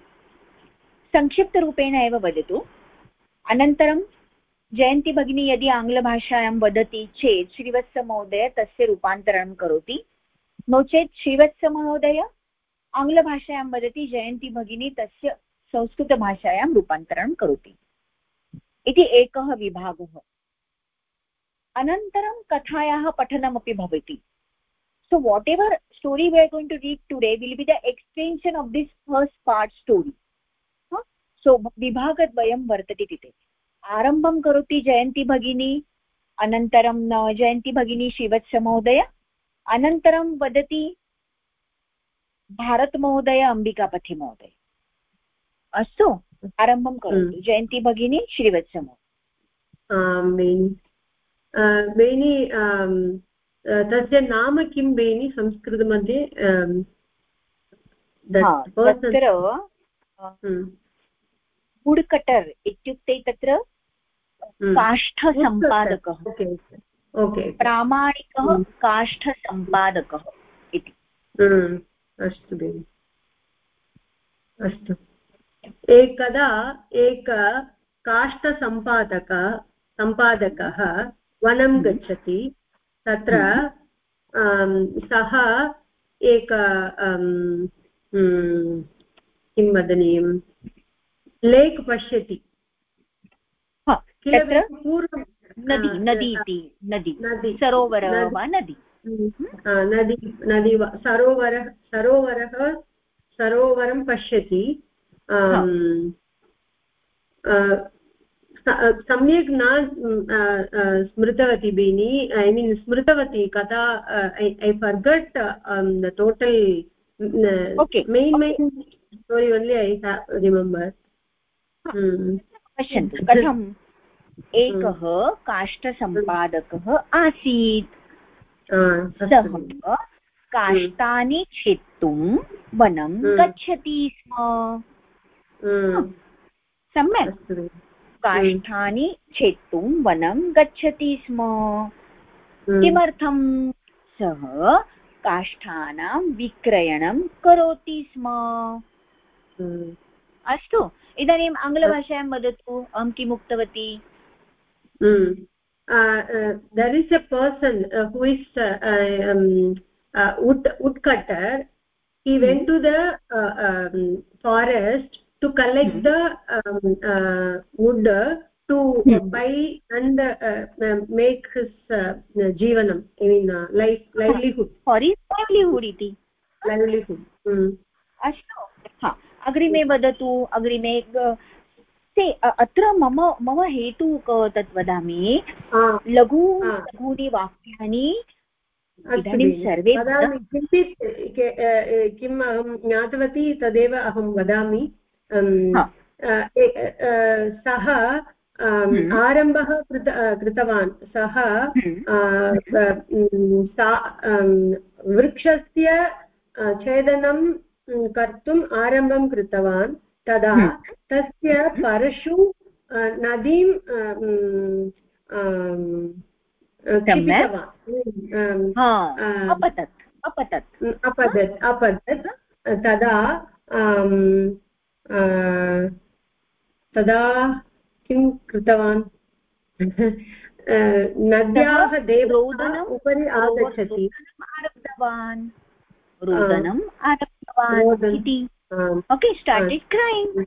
Speaker 1: संक्षिप्तरूपेण एव वदतु। अनन्तरं, जयन्ती भगिनी यदि आङ्ग्लभाषायां वदति चेत् श्रीवत्समहोदय तस्य रूपान्तरणं करोति। नो चेत् श्रीवत्समहोदय आङ्ग्लभाषायां वदति, जयन्ती भगिनी तस्य संस्कृतभाषायां रूपान्तरणं करोति। इति एकः विभागः। अनन्तरं कथायाः पठनमपि भवति। So whatever story we are going to read today will be the extension of this first part story. Huh? so विभागद्वयं वर्तते तिथे आरम्भं करोति जयन्ती भगिनी अनन्तरं जयन्ती भगिनी श्रीवत्समहोदय अनन्तरं वदति भारतमहोदय अम्बिकापथिमहोदय अस्तु आरम्भं करोतु। जयन्ती भगिनी श्रीवत्समो
Speaker 6: बेनि तस्य नाम किं बेनि संस्कृतमध्ये
Speaker 1: तत्र वुड्कटर् हम्म। इत्युक्ते तत्र हम्म। काष्ठसम्पादकः। प्रामाणिकः काष्ठसम्पादकः इति।
Speaker 6: अस्तु बेनि। अस्तु। एकदा एक काष्ठसम्पादक सम्पादकः वनं हम्म। गच्छति। तत्र हम्म। सः एक किं वदनीयं लेक् पश्यति।
Speaker 1: पूर्वं नदी नदी इति नदी। नदी सरोवरः वा नदी?
Speaker 6: नदी नदी सरोवरः सरोवरः सरोवरं पश्यति। सम्यक् न स्मृतवती भगिनि ऐ मीन् स्मृतवती कदा I forgot the total main main story only I remember
Speaker 1: पश्यन्तु कथम्? एकः काष्ठसम्पादकः आसीत्। सः काष्ठानि छेत्तुं वनं गच्छति स्म। सम्यक्। काष्ठानि छेत्तुं वनं गच्छति स्म। किमर्थं सः काष्ठानां विक्रयणं करोति स्म? अस्तु इदानीम् आङ्ग्लभाषायां वदतु अहं किम् उक्तवती?
Speaker 6: There is a person who is wood woodcutter. He
Speaker 1: hmm.
Speaker 6: went to the uh, um, forest to collect mm hmm. the um, uh, wood to mm hmm. buy and uh, uh, make his uh, jeevanam i mean uh, life livelihood
Speaker 1: his livelihood iti
Speaker 6: livelihood
Speaker 1: अस्तु हा अग्रिमे वदतु अग्रिमे ते अत्र मम मम हेतुः तत् वदामि लघु लघूनि वाक्यानि
Speaker 6: इदानीं सर्वे किञ्चित् किम् अहं ज्ञातवती तदेव अहं वदामि सः हम्म। आरम्भः कृत कृतवान्। सः हम्म। वृक्षस्य छेदनं कर्तुम् आरम्भं कृतवान्। तदा हम्म। तस्य परशु नदीं
Speaker 1: अपतत् अपतत्।
Speaker 6: अपतत् अपतत् तदा तदा किं कृतवान्? नद्याः देवोदन उपरि आगच्छति।
Speaker 1: आरब्धवान्। रोदनम् आरब्धवान् इति। ओके स्टार्टेड् क्रैम्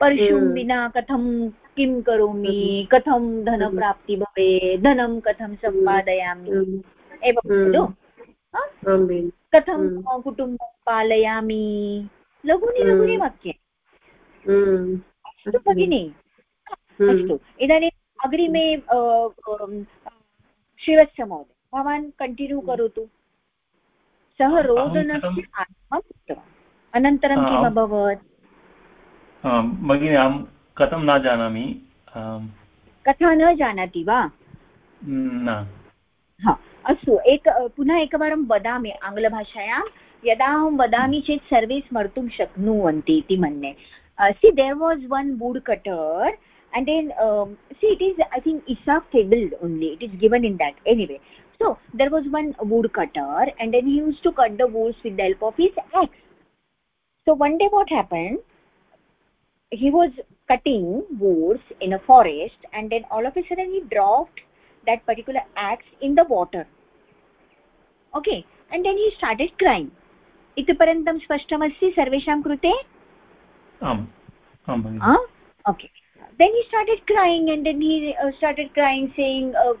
Speaker 1: परशुं विना कथं किं करोमि? कथं धनप्राप्ति भवेत्? धनं कथं सम्पादयामि? एवं खलु? कथं कुटुम्बं पालयामि? लघूनि लघूनि वाक्यानि अस्तु भगिनि अस्तु। इदानीम् अग्रिमे श्रीवत्समहोदय भवान् कण्टिन्यू करोतु। सः रोदनस्य आरम्भं कृतवान् अनन्तरं किम् अभवत्?
Speaker 9: भगिनि अहं कथं न जानामि?
Speaker 1: कथा न जानाति वा?
Speaker 9: न।
Speaker 1: हा अस्तु। एक पुनः एकवारं वदामि आङ्ग्लभाषायां। यदा अहं वदामि चेत् सर्वे स्मर्तुं शक्नुवन्ति इति मन्ये। Uh, see there was one woodcutter and then um, see it is i think isa fabled only. It is given in that. Anyway so there was one woodcutter and then he used to cut the woods with the help of his axe. So one day what happened? He was cutting woods in a forest and then all of a sudden he dropped that particular axe in the water. Okay and then he started crying. Iti parantam spashtamasti sarvesham krute
Speaker 9: um uh,
Speaker 1: okay. Then he started crying and then he uh, started crying saying uh,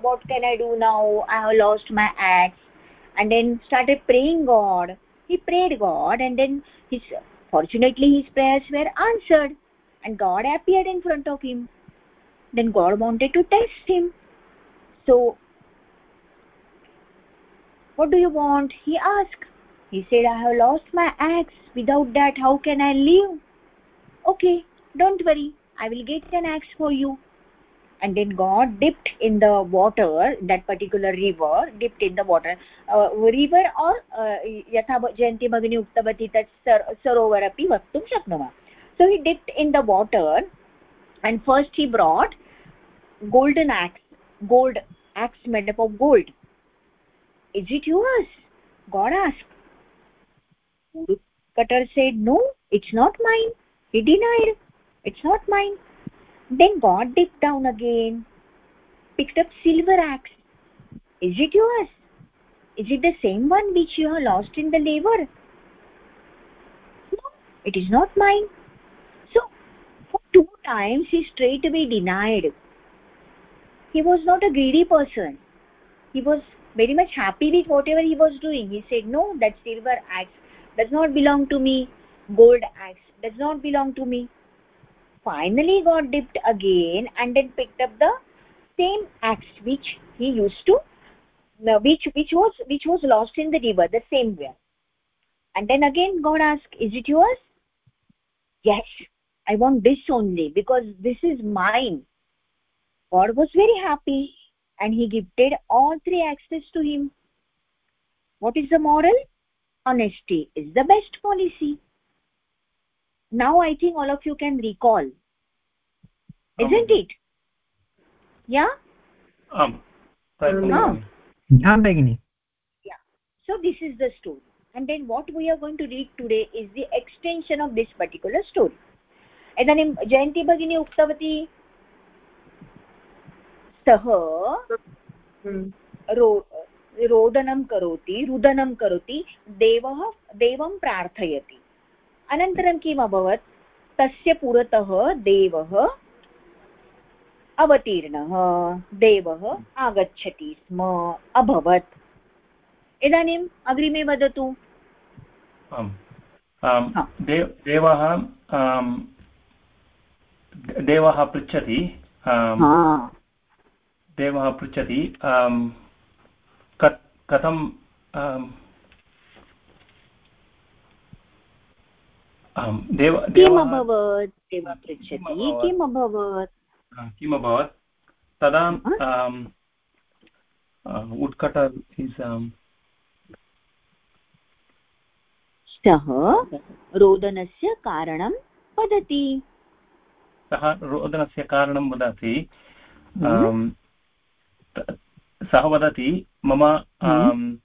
Speaker 1: what can i do now? I have lost my axe. And then started praying god. He prayed god and then his fortunately his prayers were answered. And god appeared in front of him. Then god wanted to test him. So what do you want? He asked he said i have lost my axe. Without that how can i live? Okay don't worry. I will get an axe for you. And then god dipped in the water that particular river dipped in the water. Uh, river or yatha jayanti bhagini uktavati tat sarovar api vaktum shaknumah so he dipped in the water and first he brought golden axe gold axe made up of gold. Is it yours? God asked cutter said no it's not mine. He denied it's not mine. Then god dipped down again picked up silver axe. Is it yours? Is it the same one which you have lost in the labor? No it is not mine. So for two times he straightway denied. He was not a greedy person. He was very much happy with whatever he was doing. He said no that silver axe does not belong to me. Gold axe does not belong to me. Finally got dipped again and then picked up the same axe which he used to uh, which which was which was lost in the river the same way and then again god asked is it yours? Yes i want this only because this is mine. God was very happy and he gifted all three axes to him. What is the moral honesty is the best policy now i think all of you can recall isn't it yeah
Speaker 9: um
Speaker 3: um begini
Speaker 1: yeah so this is the story and then what we are going to read today is the extension of this particular story इदानीं जयन्ती भगिनी उक्तवती सः रो रोदनं करोति रुदनं करोति देवः देवं प्रार्थयति। अनन्तरं किम् अभवत्? तस्य पुरतः देवः अवतीर्णः देवः आगच्छति स्म अभवत्। इदानीम् अग्रिमे वदतु।
Speaker 9: देवः देवः पृच्छति देवः पृच्छति कथं
Speaker 1: देव किम् अभवत्? देव पृच्छति। किम् अभवत्?
Speaker 9: किम् अभवत्? तदा उत्कट
Speaker 1: सः रोदनस्य कारणं वदति।
Speaker 9: सः रोदनस्य कारणं वदति। हम्म। सः वदति मम हम्म।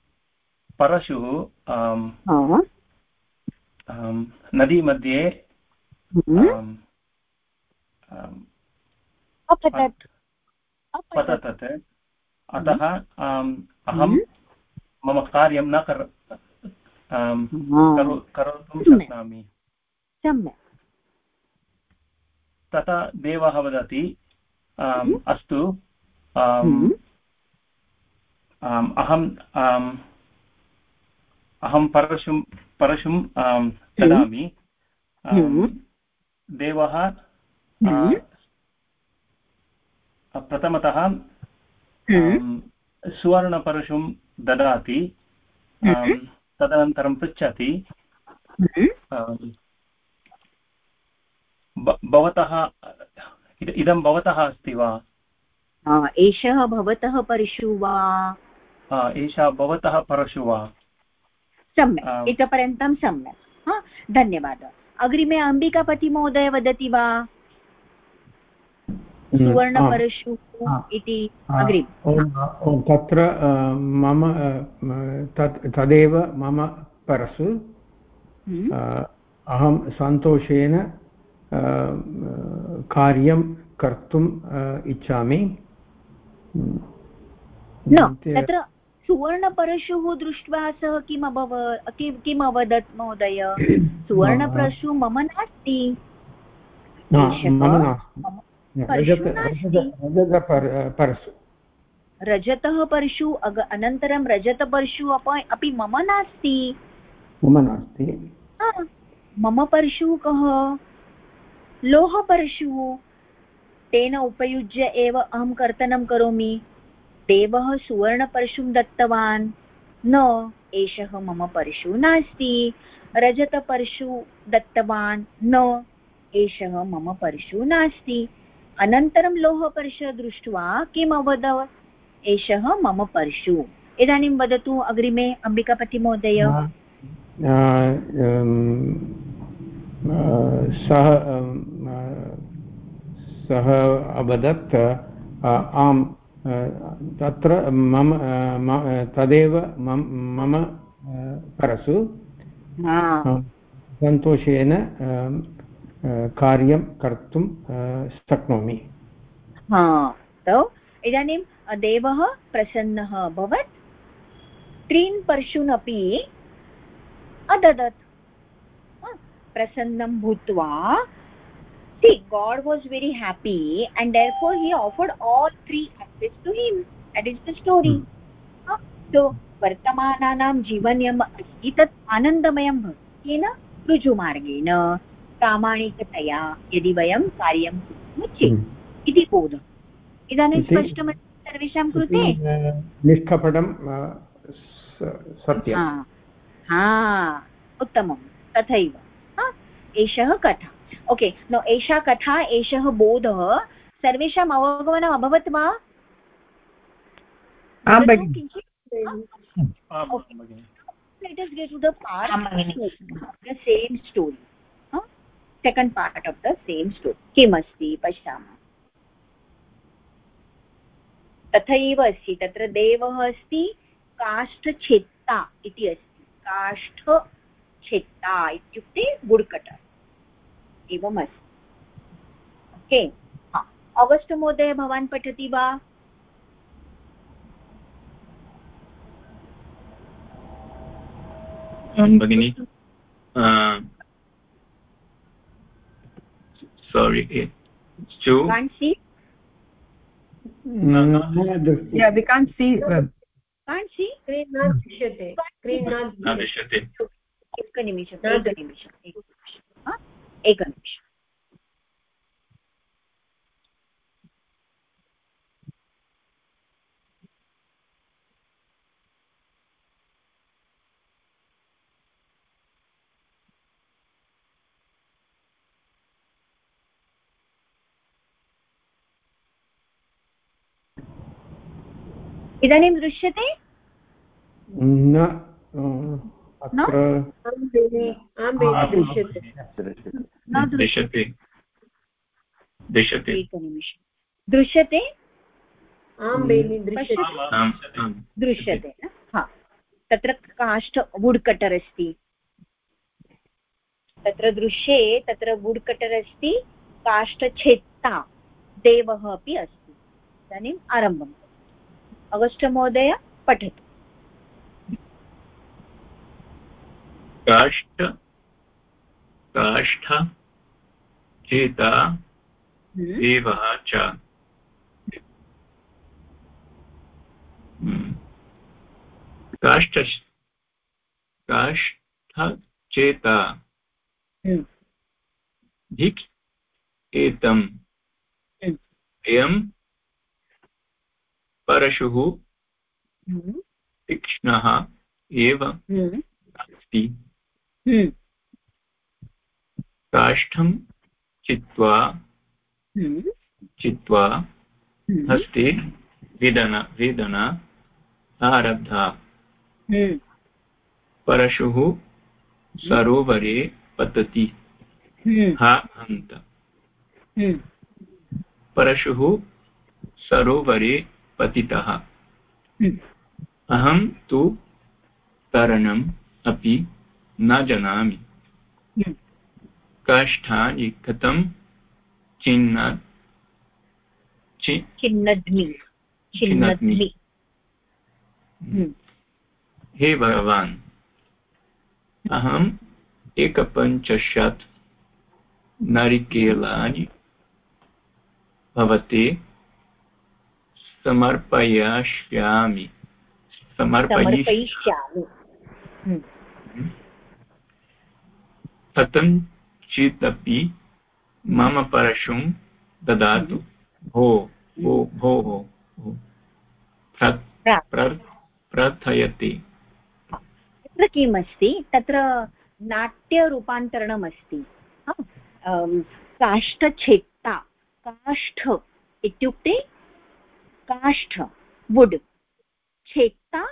Speaker 9: परशुः नदीमध्ये हम्म।
Speaker 1: अपतत्।
Speaker 9: पतत् अतः अहं मम कार्यं न कर करोतुं शक्नोमि। तथा देवः वदति हम्म। अस्तु
Speaker 1: हम्म।
Speaker 9: अहं अहं परशुं परशुं ददामि.
Speaker 1: हम्म।
Speaker 9: देवः प्रथमतः सुवर्णपरशुं ददाति. तदनन्तरं पृच्छति. भवतः इदं भवतः अस्ति वा?
Speaker 1: एषः भवतः परशु वा?
Speaker 9: एषः भवतः परशु वा
Speaker 1: सम्यक् इतपर्यन्तं सम्यक्। धन्यवादः। अग्रिमे अम्बिकापतिमहोदय वदति वा? सुवर्णपरशु इति अग्रिम।
Speaker 7: तत्र मम तदेव मम परशु हम्म। अहं सन्तोषेण कार्यं कर्तुम् इच्छामि।
Speaker 1: तत्र सुवर्णपरशुः दृष्ट्वा सः किम् अभवत् किम् अवदत् महोदय सुवर्णपरशु मम नास्ति। रजतः परशु अग अनन्तरं रजतपरशु अपि मम नास्ति।
Speaker 7: मम नास्ति।
Speaker 1: मम परशुः कः? लोहपरशुः। तेन उपयुज्य एव अहं कर्तनं करोमि। देवः सुवर्णपरशुं दत्तवान्। न, एषः मम परशुः नास्ति। रजतपरशु दत्तवान्। न, एषः मम परशुः नास्ति। अनन्तरं लोहपर्श दृष्ट्वा किम् अवदत् एषः मम परशु। इदानीं वदतु अग्रिमे अम्बिकापतिमहोदय
Speaker 7: सः सः अवदत् आम् तत्र मम तदेव मम परशु सन्तोषेण कार्यं कर्तुं शक्नोमि।
Speaker 1: इदानीं देवः प्रसन्नः अभवत्। त्रीन् पर्शून् अपि अददत् प्रसन्नं भूत्वा see god was very happy and therefore he offered all three aspects to him. That is the story. Hmm. so वर्तमानानां जीवन्यम् अस्ति तत् आनन्दमयं भवति केन ऋजुमार्गेण प्रामाणिकतया यदि वयं कार्यं कुर्मः चेत्। इति बोधः इदानीं स्पष्टमस्ति सर्वेषां कृते
Speaker 7: निष्कपटं सत्यं
Speaker 1: हा उत्तमं तथैव एषः कथा ओके नो एषा कथा एषः बोधः सर्वेषाम् अवगमनम् अभवत् वा let us get to the part the same story. Second part of the same story किमस्ति पश्यामः। तथैव अस्ति तत्र देवः अस्ति काष्ठछेत्ता इति अस्ति। काष्ठछेत्ता इत्युक्ते गुड्कट एवम् अस्ति के अगस्ट् महोदय भवान् पठति वा?
Speaker 8: भगिनि sorry two
Speaker 1: can't see
Speaker 3: yeah we can't see uh,
Speaker 1: can't see
Speaker 6: screen न दृश्यते स्क्रीन् न
Speaker 8: दृश्यते
Speaker 1: एकनिमिषम् एकनिमिषम् एकनिमिषम् इदानीं दृश्यते?
Speaker 7: न अत्र
Speaker 8: दृश्यते। दृश्यते
Speaker 1: एकनिमिषं। दृश्यते?
Speaker 6: दृश्यते।
Speaker 8: आम् आम्
Speaker 1: दृश्यते न? हा। तत्र काष्ठ वुड् कटर् अस्ति। तत्र दृश्ये तत्र वुड् कटर् अस्ति काष्ठछेत्ता देवः अपि अस्ति। इदानीम् आरम्भम् अगस्ट् महोदय पठतु
Speaker 8: काष्ठ काष्ठ चेता देवः च हम्म। काष्ठ काष्ठचेता
Speaker 1: हम्म।
Speaker 8: धिक् एतम्
Speaker 1: हम्म।
Speaker 8: परशुः
Speaker 1: हम्म।
Speaker 8: तीक्ष्णः एव
Speaker 1: हम्म।
Speaker 8: अस्ति
Speaker 1: हम्म।
Speaker 8: काष्ठं चित्वा। चित्वा। हस्ते वेदना वेदना आरब्धा। परशुः सरोवरे पतति। हा हन्त। परशुः सरोवरे पतितः
Speaker 1: हम्म।
Speaker 8: अहं तु तरणम् अपि न जानामि
Speaker 1: हम्म।
Speaker 8: काष्ठानि कथं छिन्न चि
Speaker 1: छिन्नध्नि छिन्नध्नि हम्म।
Speaker 8: हे भगवान् अहम् एकपञ्चाशत् नारिकेलानि भवते समर्पयिष्यामि समर्पयिष्यामि
Speaker 1: समर्पयिष्यामि हम्म।
Speaker 8: कथञ्चिदपि मम परशुं ददातु भो भो भोः भो। प्र- प्र- प्रार्थयति
Speaker 1: तत्र किमस्ति तत्र नाट्यरूपान्तरणमस्ति हा? अं, काष्ठछेत्ता काष्ठ इत्युक्ते काष्ठ, वुड्। छेत्ता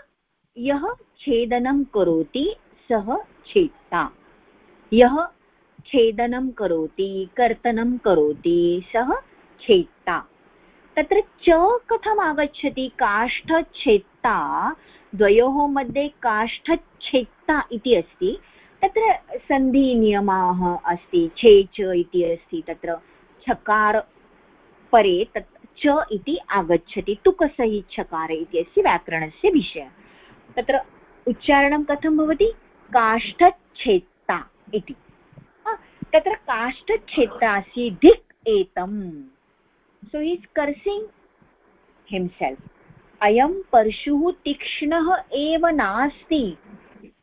Speaker 1: यः छेदनं करोति, सः छेत्ता यः छेदनं करोति, कर्तनं करोति, सः छेत्ता तत्र च कथम् आगच्छति? काष्ठछेत्ता द्वयोः मध्ये काष्ठछेत्ता इति अस्ति। तत्र सन्धिनियमाः अस्ति छे च इति अस्ति। तत्र छकार परे तत् च इति आगच्छति तुकसहि छकार इति अस्ति व्याकरणस्य विषयः। तत्र उच्चारणं कथं भवति? काष्ठच्छेत्ता इति। तत्र काष्ठच्छेत्ता अस्ति। धिक् एतम्। सो इस् कर्सिङ्ग् हिम्सेल्फ् अयं परशुः तीक्ष्णः एव नास्ति।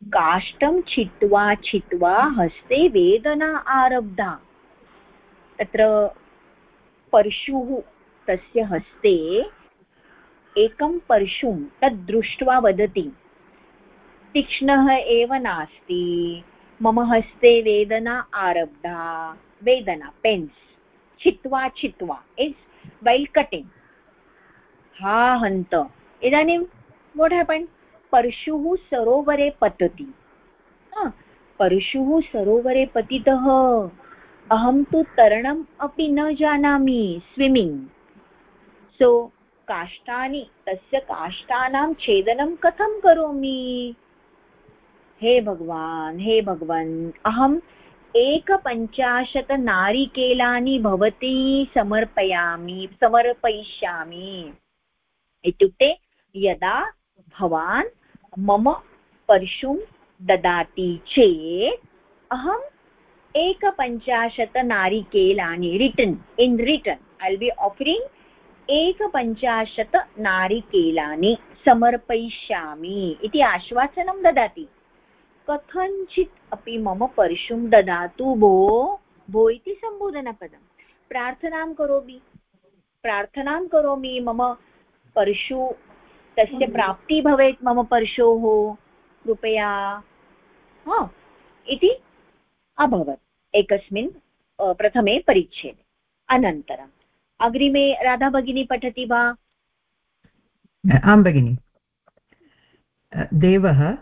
Speaker 1: काष्ठं छित्त्वा छित्त्वा हस्ते वेदना आरब्धा। तत्र परशुः तस्य हस्ते एकं परशुं तद् दृष्ट्वा वदति। तीक्ष्णः एव नास्ति। मम हस्ते वेदना आरब्धा, वेदना, पेन्स्। छित्त्वा छित्त्वा, इस् वैल् कटिङ्ग्। हा, हन्त। इदानीं वोट् हेपन् परशुः सरोवरे पतति। परशुः सरोवरे पतितः। अहं तु तरणम् अपि न जानामि। स्विमिङ्ग्। सो काष्ठानि, तस्य काष्ठानां छेदनं कथं करोमि? हे भगवान्, हे भगवन् अहं एकपञ्चाशत् नारिकेलानि भवती समर्पयामि, समर्पयिष्यामि। इत्युक्ते, यदा भवान् मम परशुं ददाति चेत्, अहम् एकपञ्चाशत् नारिकेलानि return in return I be offering एकपञ्चाशत् नारिकेलानि समर्पयिष्यामि इति आश्वासनं ददाति। कथञ्चित् अपि मम परशुं ददातु भो भो इति सम्बोधनपदं। प्रार्थनां करोमि। प्रार्थनां करोमि मम परशु, तस्य प्राप्तिः भवेत् मम परशोः, कृपया। इति अभवत्। एकस्मिन् प्रथमे परिच्छेदे। अनन्तरम्। अग्रिमे राधा भगिनी पठति वा?
Speaker 3: आं भगिनि। देवः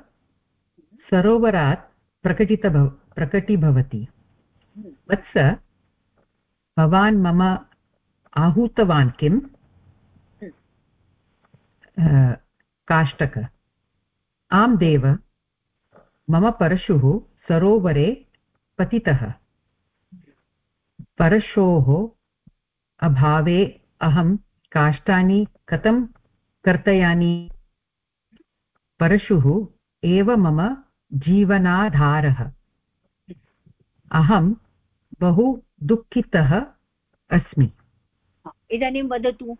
Speaker 3: सरोवरात् प्रकटित प्रकटीभवति। वत्स भवान् मम आहूतवान् किम्? काष्टक। आं देव, मम परशुः सरोवरे पतितः। परशोः अभावे अहं काष्ठानि कथं कर्तयानि परशुः एव मम जीवनाधारः। अहं बहु दुःखितः अस्मि।
Speaker 1: इदानीं वदतु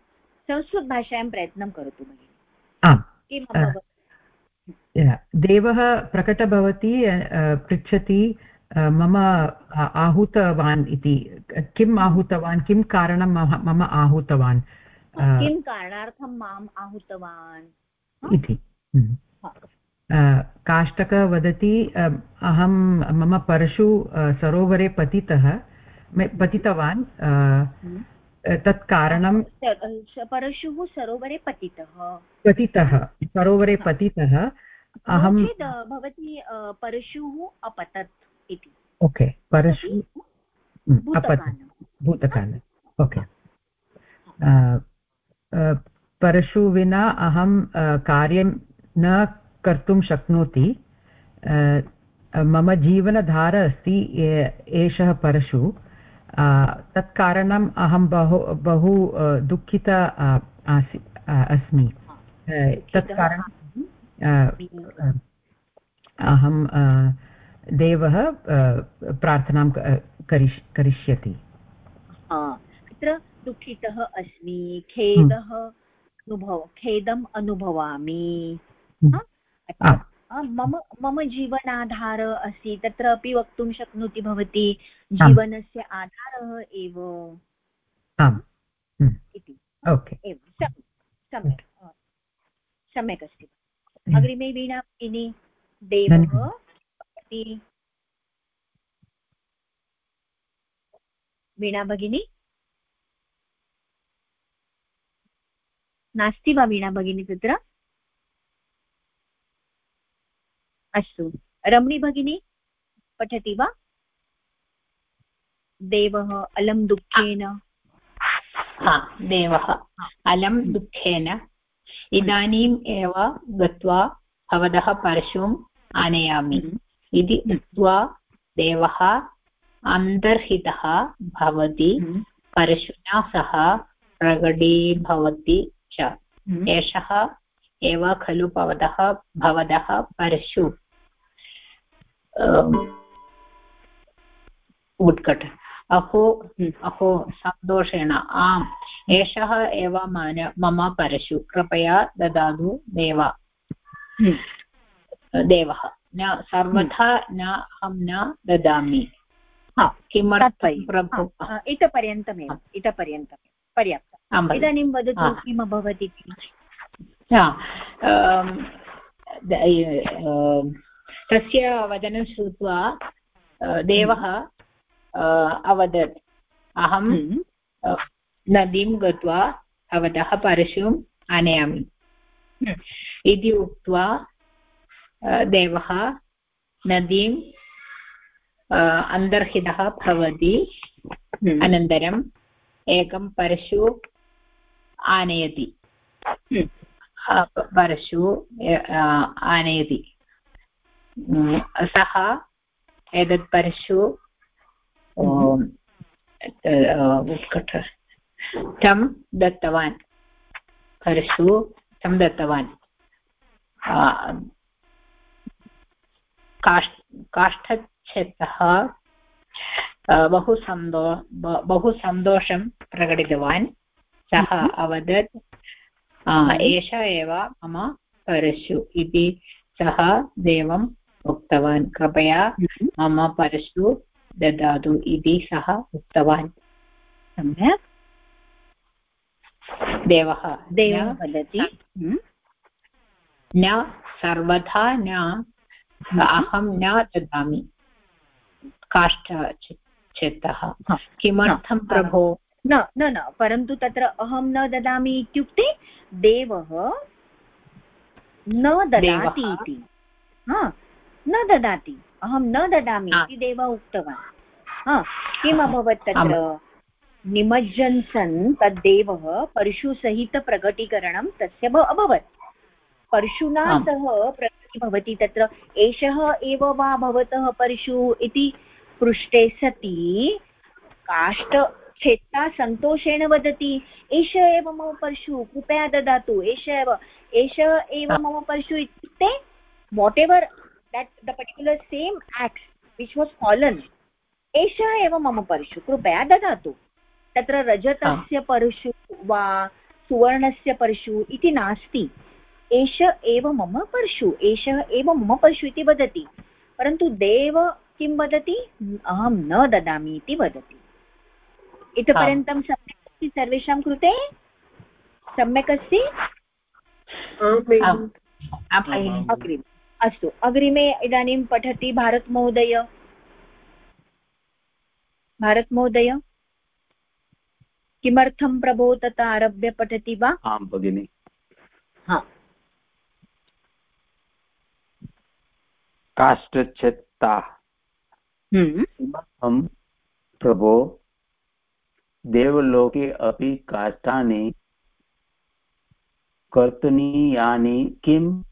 Speaker 1: संस्कृतभाषायां प्रयत्नं करोतु भगिनि
Speaker 3: आम्। देवः प्रकट भवति पृच्छति मम आहूतवान् इति किम् आहूतवान् किं कारणं मम आहूतवान्?
Speaker 1: किं कारणार्थं माम् आहूतवान्?
Speaker 3: इति। काष्टक वदति अहं मम परशु सरोवरे पतितः पतितवान् तत् कारणं
Speaker 1: परशुः सरोवरे पतितः।
Speaker 3: पतितः सरोवरे पतितः अहं
Speaker 1: भवती परशुः अपतत्। इति।
Speaker 3: ओके परशु अपतत् भूतकाल ओके परशु विना अहं कार्यं न कर्तुं शक्नोति। मम जीवनधार अस्ति एषः परशु। तत् कारणम् अहं बहु बहु दुःखिता अस्मि। तत् कारणम् अहं देवः प्रार्थनां करिष् करिष्यति।
Speaker 1: तत्र दुःखितः अस्मि खेदः अनुभव खेदम् अनुभवामि। मम मम जीवनाधार अस्ति तत्र अपि वक्तुं शक्नोति भवती जीवनस्य आधारः एव। इति। एवं। सम्यक् सम्यक् अस्ति। अग्रिमे वीणा भगिनी देवः। वीणा भगिनी? नास्ति वा वीणा भगिनी तत्र? अस्तु. रमणी भगिनी पठति वा? देवः अलं दुःखेन?
Speaker 10: हा देवः अलं दुःखेन. इदानीम् एव गत्वा भवतः परशुम् आनयामि. हम्म। इति उक्त्वा देवः अन्तर्हितः भवति हम्म। परशुना सह प्रकटीभवति च। हम्म। एषः एव खलु भवतः भवतः परशु उत्कट अहो अहो सन्तोषेण आम् एषः एव मान मम परशु। कृपया ददातु देव। देवः। न सर्वथा न अहं न ददामि।
Speaker 1: किमर्थं प्रभु? इतपर्यन्तमेव इतपर्यन्तमेव पर्याप्तम्। इदानीं वदतु किम् अभवत् इति?
Speaker 10: तस्य वदनं श्रुत्वा देवः अवदत्। अहं हम्म। नदीं गत्वा भवतः परशुम् आनयामि। हम्म। इति उक्त्वा देवः नदीम् अन्तर्हितः भवति। हम्म। अनन्तरम् एकं परशु आनयति। परशु आनयति। सः एतत् परशु उत्कट तं दत्तवान्। परशु तं दत्तवान्। काष् काष्ठच्छेदः बहु सन्दो बहु सन्तोषं प्रकटितवान्। सः अवदत् एष एव मम परशु इति सः देवम् उक्तवान्। कृपया मम परशु ददातु इति सः उक्तवान्।
Speaker 1: सम्यक्?
Speaker 10: देवः
Speaker 1: देवः वदति।
Speaker 10: न सर्वथा न अहं न ददामि। काष्ठचित्तः। किमर्थं प्रभो?
Speaker 1: न न न परन्तु तत्र अहं न ददामि इत्युक्ते देवः न ददाति इति। न ददाति। अहं न ददामि इति देवः उक्तवान्। किम् अभवत् तत्र? निमज्जन् सन् तद्देवः परशुसहितप्रकटीकरणं तस्य अभवत्। परशुना सह प्रकृतिः भवति तत्र एषः एव वा भवतः परशु इति पृष्टे सति। काष्ठक्षेत्रा सन्तोषेण वदति एष एव मम परशु कृपया ददातु एष एव एष एव मम परशु इत्युक्ते what ever that the particular same act which was fallen एषः एव मम परशु कृपया ददातु। तत्र रजतस्य परशु वा सुवर्णस्य परशु इति नास्ति। एष एव मम परशु एषः एव मम परशु इति वदति। परन्तु देव किं वदति? अहं न ददामि इति वदति। इतपर्यन्तं सम्यक् अस्ति सर्वेषां कृते? सम्यक् अस्ति? अग्रिम। अस्तु अग्रिमे इदानीं पठति भारतमहोदय। भारतमहोदय किमर्थं प्रभो तथा आरभ्य पठति वा?
Speaker 4: आं भगिनि।
Speaker 1: हा।
Speaker 4: काष्ठच्छत्ता
Speaker 1: हम्म।
Speaker 4: किमर्थं प्रभो देवलोके अपि काष्ठानि कर्तनीयानि किम्?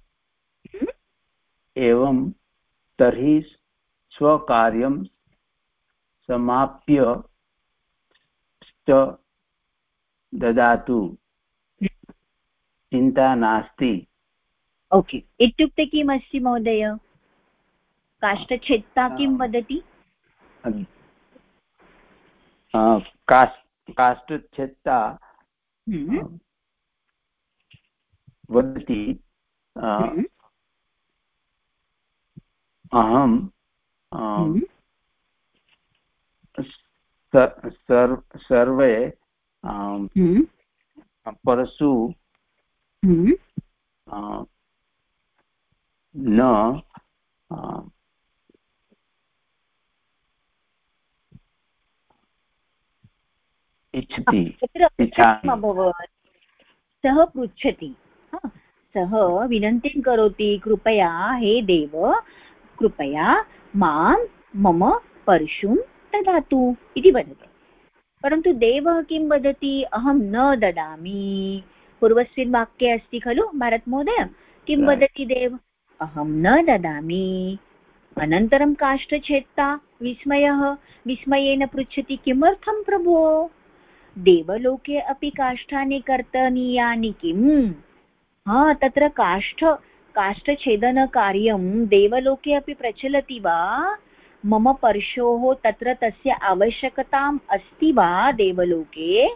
Speaker 1: हम्म।
Speaker 4: एवं तर्हि स्वकार्यं समाप्य च ददातु। चिन्ता नास्ति।
Speaker 1: ओके। इत्युक्ते किमस्ति महोदय? काष्ठच्छेत्ता किं वदति
Speaker 4: काष्ठच्छेत्ता
Speaker 1: हम्म।
Speaker 4: वदति
Speaker 1: हम्म।
Speaker 4: अहं
Speaker 1: हम्म।
Speaker 4: सर्वे परशु न इच्छति
Speaker 1: अभवत्। सः पृच्छति। सः विनन्तिं करोति कृपया हे देव कृपया माँ मम परशुं ददातु इति वदति। परन्तु देवः किं वदति? अहं न ददामि। पूर्वस्मिन् वाक्ये अस्ति खलु भारतमहोदय? किं वदति देव? अहं न ददामि। अनन्तरं काष्ठच्छेत्ता विस्मयः। विस्मयेन पृच्छति किमर्थं प्रभो? देवलोके अपि काष्ठानि कर्तनीयानि किम्? हा तत्र काष्ठ काष्ठछेदनकार्यं देवलोके अपि प्रचलति वा? मम परशोः तत्र तस्य आवश्यकताम् अस्ति वा देवलोके?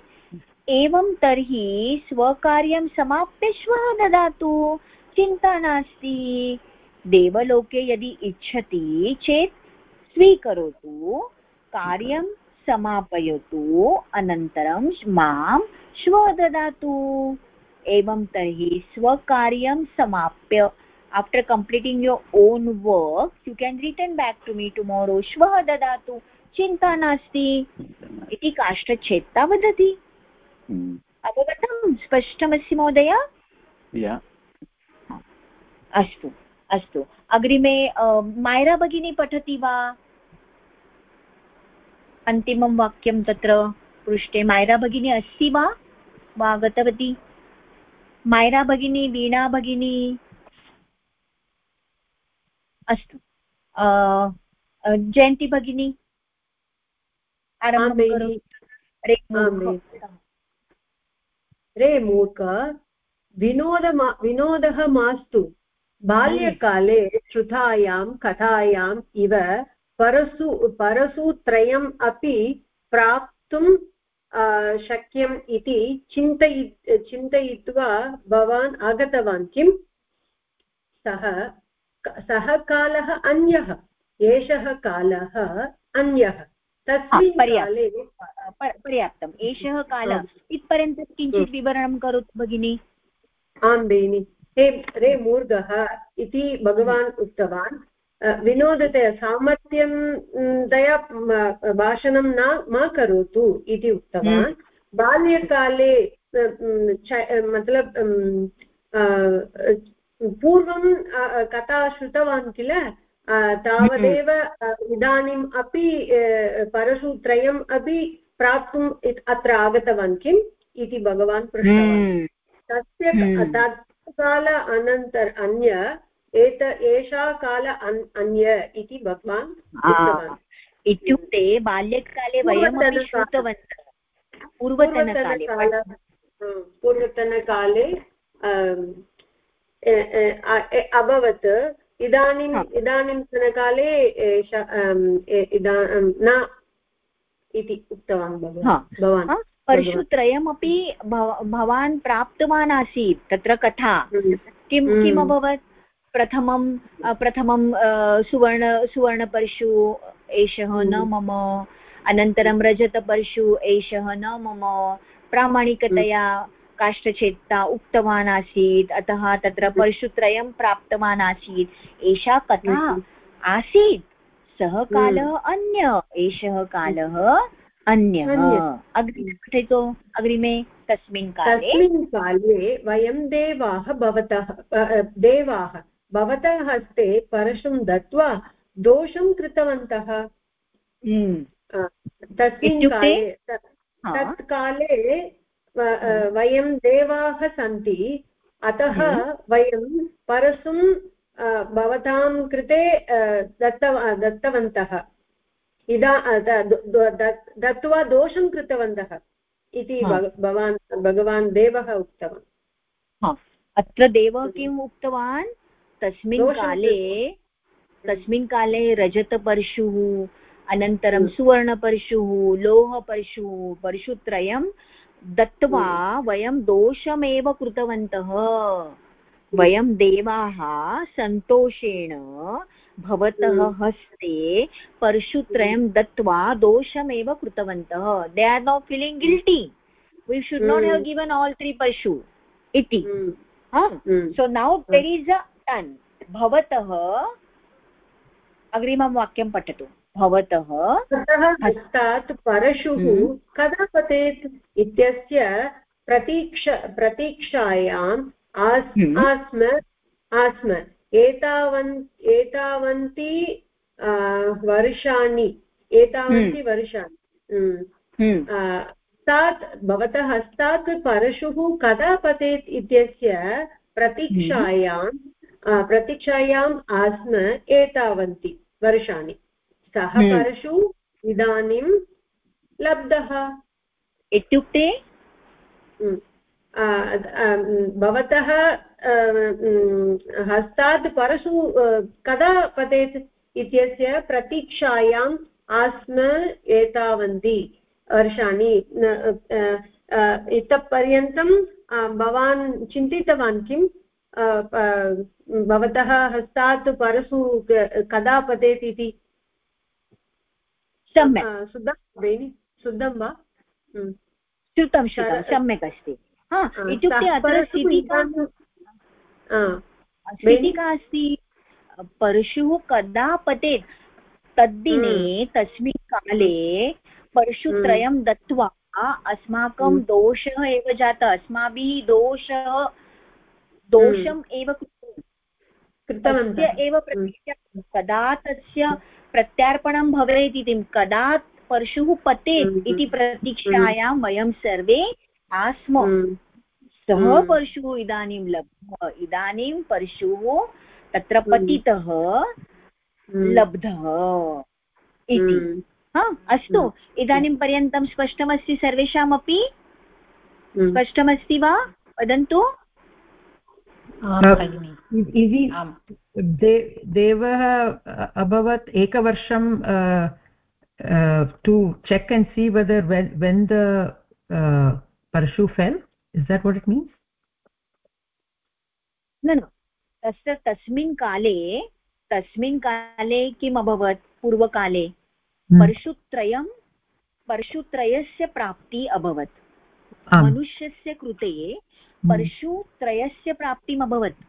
Speaker 1: एवं तर्हि स्वकार्यं समाप्य श्वः ददातु चिन्ता नास्ति। देवलोके यदि इच्छति चेत् स्वीकरोतु। कार्यं समापयतु। अनन्तरं माँ श्वः ददातु एवं तर्हि स्वकार्यं समाप्य after completing your own work you can return back to me tomorrow श्वः ददातु चिन्ता नास्ति। इति काष्ठच्छेत्ता वदति।
Speaker 4: हम्म।
Speaker 1: अवगतं? स्पष्टमस्ति महोदय? अस्तु। अस्तु। अग्रिमे मायरा भगिनी पठति वा? अन्तिमं वाक्यं तत्र पृष्ठे। मायरा भगिनी अस्ति वा? वा गतवती? मायरा भगिनी वीणा भगिनी? अस्तु। जयन्ती भगिनी। रे मूर्ख
Speaker 6: विनोद विनोदः मास्तु। बाल्यकाले श्रुतायां कथायाम् इव परसु परसूत्रयम् अपि प्राप्तुं शक्यम् इति चिन्तयि चिन्तयित्वा भवान् आगतवान्। किम् सः सः कालः अन्यः। एषः कालः अन्यः। तस्मिन् काले
Speaker 1: पर्याप्तम्। एषः कालः। इत्पर्यन्तं किञ्चित् विवरणं करोतु भगिनि।
Speaker 6: आं बेनि। हे रे मूर्गः इति भगवान् उक्तवान्। विनोदतया सामर्थ्यं तया भाषणं न मा करोतु इति उक्तवान् हम्म। बाल्यकाले मतलब पूर्वं कथा श्रुतवान् किल तावदेव इदानीम् अपि परशुत्रयम् अपि प्राप्तुम् अत्र आगतवान् किम् इति भगवान् पृष्टवान् हम्म। तस्य हम्म। तत्काल अनन्तर अन्य एत एषा काल अन्य इति भगवान्
Speaker 1: इत्युक्ते बाल्यकाले वयमपि श्रुतवन्तः। पूर्वतनकाले
Speaker 6: पूर्वतनकाले अभवत्। इदानीम् इदानीन्तनकाले न इति उक्तवान् भवान्
Speaker 1: परशुत्रयमपि भवान् प्राप्तवान् आसीत् तत्र कथा। हम्म। किं किम् हम्म। अभवत्? प्रथमं प्रथमं सुवर्ण सुवर्णपरशु एषः न हम्म। मम अनन्तरं रजतपरशु एषः न मम प्रामाणिकतया काष्ठचेत्ता उक्तवान् आसीत् अतः तत्र हम्म। परशुत्रयं प्राप्तवान् आसीत्। एषा कथा हम्म। आसीत्। सः कालः अन्य एषः कालः अन्यः। अग्रिमे पठतु अग्रिमे तस्मिन् काले।
Speaker 6: तस्मिन् काले वयं देवाः भवतः देवाः। भवतः हस्ते परशुं दत्त्वा दोषं कृतवन्तः। हम्म। तस्मिन् काले तत् काले वयं देवाः सन्ति अतः हम्म। वयं परशुं भवतां कृते दत्तव दत्तवन्तः। इदा दत्त्वा दोषं कृतवन्तः इति भवान् भगवान् देवः उक्तवान्।
Speaker 1: अत्र देवः किम् उक्तवान्? तस्मिन् काले तस्मिन् काले रजतपरशुः अनन्तरं हम्म। सुवर्णपरशुः लोहपरशुः परशुत्रयं दत्त्वा हम्म। वयं दोषमेव कृतवन्तः। वयं देवाः सन्तोषेण भवतः हम्म। हस्ते परशुत्रयं दत्त्वा दोषमेव कृतवन्तः। They are now feeling guilty we should not have given all three पशु इति। So now there is a turn भवतः अग्रिमं वाक्यं पठतु। भवतः
Speaker 6: हस्तात् परशुः हम्म। कदा पतेत् इत्यस्य प्रतीक्ष प्रतीक्षायाम् आस् हम्म। आस्म आस्म। एतावन् एतावन्ति वर्षाणि। एतावन्ति हम्म। वर्षाणि। हस्तात् भवतः हस्तात् परशुः कदा पतेत् इत्यस्य प्रतीक्षायां प्रतीक्षायाम् आस्म एतावन्ति वर्षाणि। सः हम्म। परशु इदानीं लब्धः।
Speaker 1: इत्युक्ते?
Speaker 6: हम्म। भवतः हस्तात् परशु कदा पतेत् इत्यस्य प्रतीक्षायाम् आस्म एतावन्ति वर्षाणि? इतः पर्यन्तं भवान् चिन्तितवान् किम् भवतः हस्तात् परशु कदा पतेत् इति?
Speaker 1: सम्यक्।
Speaker 6: शुद्धं बेनि? शुद्धं वा?
Speaker 1: श्रुतं श्रुतं सम्यक् अस्ति। इत्युक्ते अत्र स्थितिका स्थितिका अस्ति परशुः कदा पतेत्? तद्दिने तस्मिन् काले परशुत्रयं दत्त्वा अस्माकं दोषः एव जातः। अस्माभिः दोषः दोषम् एव तस्य एव कदा तस्य प्रत्यार्पणं भवेत् इति कदा परशुः पतेत् इति प्रतीक्षायां वयं सर्वे आस्म। सः परशुः इदानीं लब्धः। इदानीं परशुः तत्र पतितः लब्धः इति। हा अस्तु। इदानीं पर्यन्तं स्पष्टमस्ति सर्वेषामपि? स्पष्टमस्ति वा? वदन्तु।
Speaker 3: देवः अभवत् एकवर्षं to check and see whether when the परशु fell is that what it means
Speaker 1: न न. तस्य तस्मिन् काले तस्मिन् काले किम् अभवत्? पूर्वकाले. हम्म। परशुत्रयं परशुत्रयस्य प्राप्ति अभवत्। मनुष्यस्य कृते। Hmm. परशुत्रयस्य प्राप्तिम् अभवत्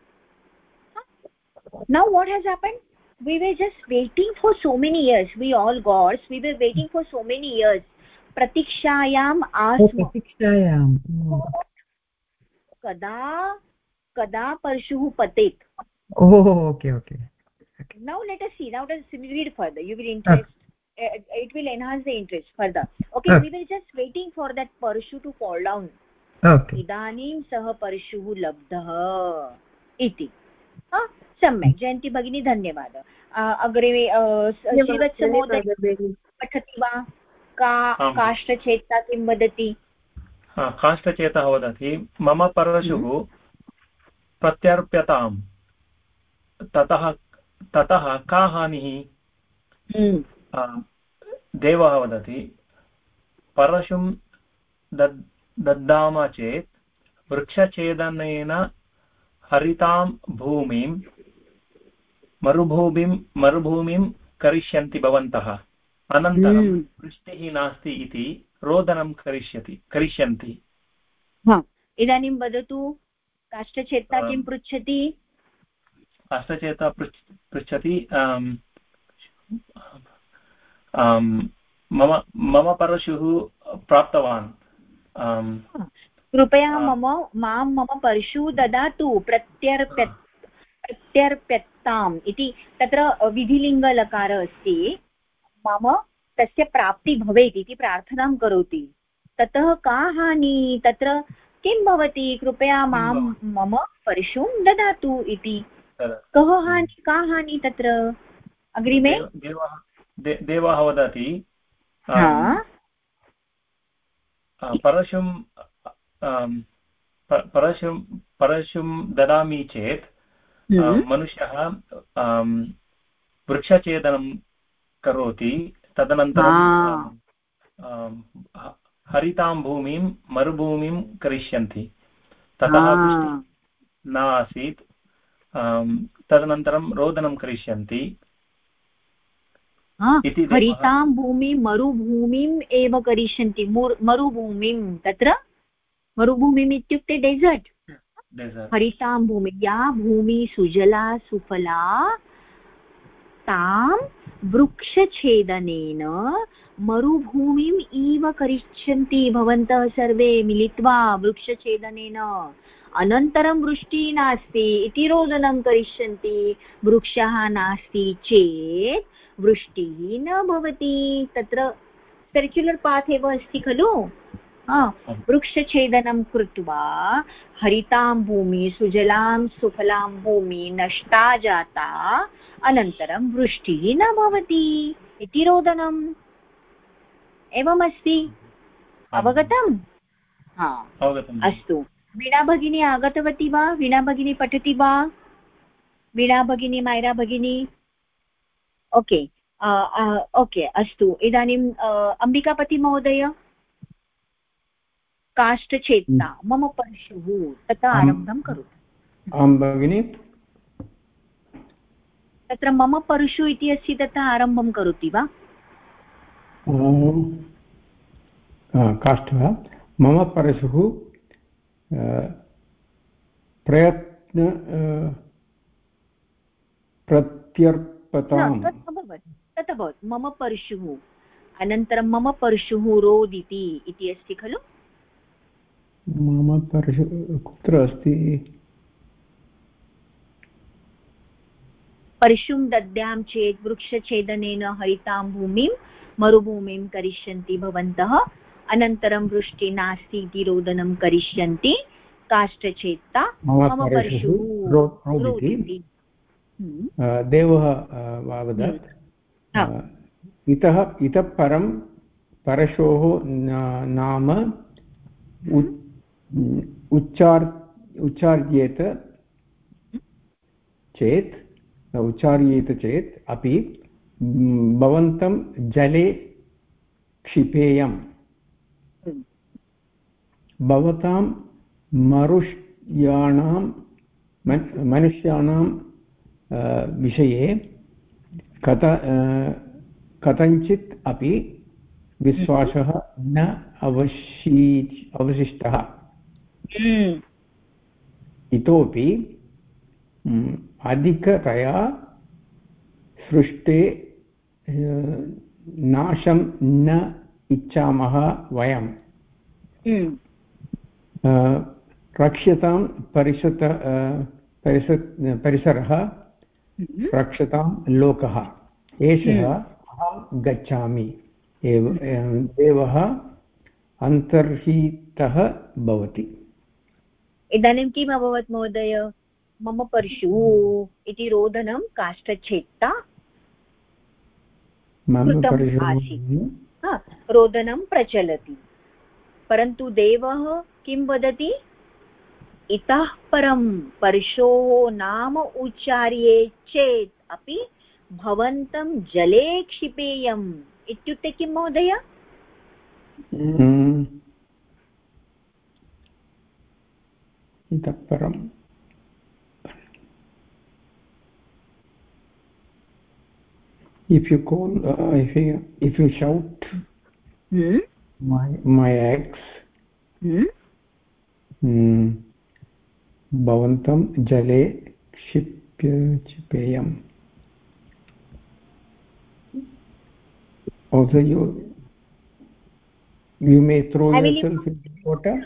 Speaker 1: now what has happened we were just waiting for so many years we all gods we were waiting for so many years प्रतीक्षायाम्
Speaker 3: आस्मक्षायां
Speaker 1: कदा कदा परशुः पतेत्?
Speaker 3: ओके ओके
Speaker 1: नौ लेट् अस् see now let us read for the you will interest it will enhance the interest for the okay we will just waiting for that परशु to fall
Speaker 3: down
Speaker 1: इदानीं सः परशुः लब्धः इति। सम्यक्। जयन्ती भगिनी धन्यवादः। अग्रे पठति वा? का काष्ठचेता किं वदति?
Speaker 9: काष्ठचेतः वदति। मम परशुः हम्म। प्रत्यर्प्यताम्। ततः ततः का हानिः? हम्म। देवः वदति। परशुं दद् दद्दाम चेत् वृक्षछेदनेन हरितां भूमिं मरुभूमिं मरुभूमिं करिष्यन्ति भवन्तः। अनन्तरं हम्म। वृष्टिः नास्ति इति रोदनं करिष्यति करिष्यन्ति।
Speaker 1: इदानीं वदतु काष्ठचेत्ता किं पृच्छति?
Speaker 9: काष्ठचेता पृच् पृच्छति मम मम परशुः प्राप्तवान्।
Speaker 1: कृपया मम माँ मम परशु ददातु प्रत्यर्प्यत् प्रत्यर्प्यत्ताम् इति तत्र विधिलिङ्गलकार अस्ति। मम तस्य प्राप्ति भवेत् इति प्रार्थनां करोति। ततः का हानि? तत्र किं भवति? कृपया माँ मम परशुं ददातु इति कः हानि? का हानि तत्र? अग्रिमे?
Speaker 9: देवः वदति। परशुं परशुं परशुं ददामि चेत्। मनुष्यः वृक्षछेदनं करोति तदनन्तरं हरितां भूमिं मरुभूमिं करिष्यन्ति ततः न आसीत् तदनन्तरं रोदनं करिष्यन्ति
Speaker 1: हरितां भूमिं मरुभूमिम् एव करिष्यन्ति। मरुभूमिं तत्र? मरुभूमिम् इत्युक्ते डेसर्ट् हरितां भूमि या भूमि सुजला सुफला तां वृक्षछेदनेन मरुभूमिम् इव करिष्यन्ति भवन्तः सर्वे मिलित्वा वृक्षछेदनेन। अनन्तरं वृष्टिः नास्ति इति रोदनं करिष्यन्ति वृक्षः नास्ति चेत् वृष्टिः न भवति। तत्र सर्क्युलर् पात् एव अस्ति खलु? वृक्षछेदनं कृत्वा हरितां भूमि सुजलां सुफलां भूमि नष्टा जाता अनन्तरं वृष्टिः न भवति इति रोदनम् एवमस्ति? अवगतम्? हा। अस्तु। वीणा भगिनी आगतवती वा? वीणा भगिनी पठति वा? वीणा भगिनी मायरा भगिनी? ओके ओके अस्तु. इदानीम् अम्बिकापतिमहोदय काष्ठचेतना हम्म। मम परशुः तथा आरब्धं करोतु।
Speaker 7: आं भगिनि।
Speaker 1: तत्र मम परशु इति अस्ति तथा आरम्भं करोति वा?
Speaker 7: काष्ठः मम परशुः प्रयत्न
Speaker 1: तत् अभवत् मम परशुः अनन्तरं मम परशुः रोदिति इति अस्ति खलु?
Speaker 7: मम परश कुत्र अस्ति?
Speaker 1: परशुं दद्यां चेत् वृक्षछेदनेन हरितां भूमिं मरुभूमिं करिष्यन्ति भवन्तः अनन्तरं वृष्टि नास्ति इति रोदनं करिष्यन्ति काष्ठचेत्ता मम परशुः
Speaker 7: हम्म। देवः वदत् इतः इतः परं परशोः नाम उच्चार् उच्चार्येत चेत् उच्चार्येत चेत् अपि भवन्तं जले क्षिपेयम् भवतां मरुष्याणां मनुष्याणां विषये कथ कथञ्चित् अपि विश्वासः न अवशी अवशिष्टः
Speaker 1: हम्म।
Speaker 7: इतोपि अधिकतया सृष्टे नाशं न इच्छामः वयम्
Speaker 1: हम्म।
Speaker 7: रक्ष्यतां परिसत परिस परिसरः। रक्षतां लोकः। एषः अहं गच्छामि। एव देवः अन्तर्हितः भवति।
Speaker 1: इदानीं किम् अभवत् महोदय? मम परशुः इति रोदनं काष्ठच्छेत्ता रोदनं प्रचलति। परन्तु देवः किं वदति? इतः परं परशोः नाम उच्चार्ये चेत् अपि भवन्तं जले क्षिपेयम् इत्युक्ते किं महोदय।
Speaker 7: इतः परम् if you call uh, if you if you shout
Speaker 1: hmm?
Speaker 7: my my ex
Speaker 1: hmm?
Speaker 7: hmm, भवन्तं जले क्षिप्य क्षिपेयम् also you you may throw yourself in the water.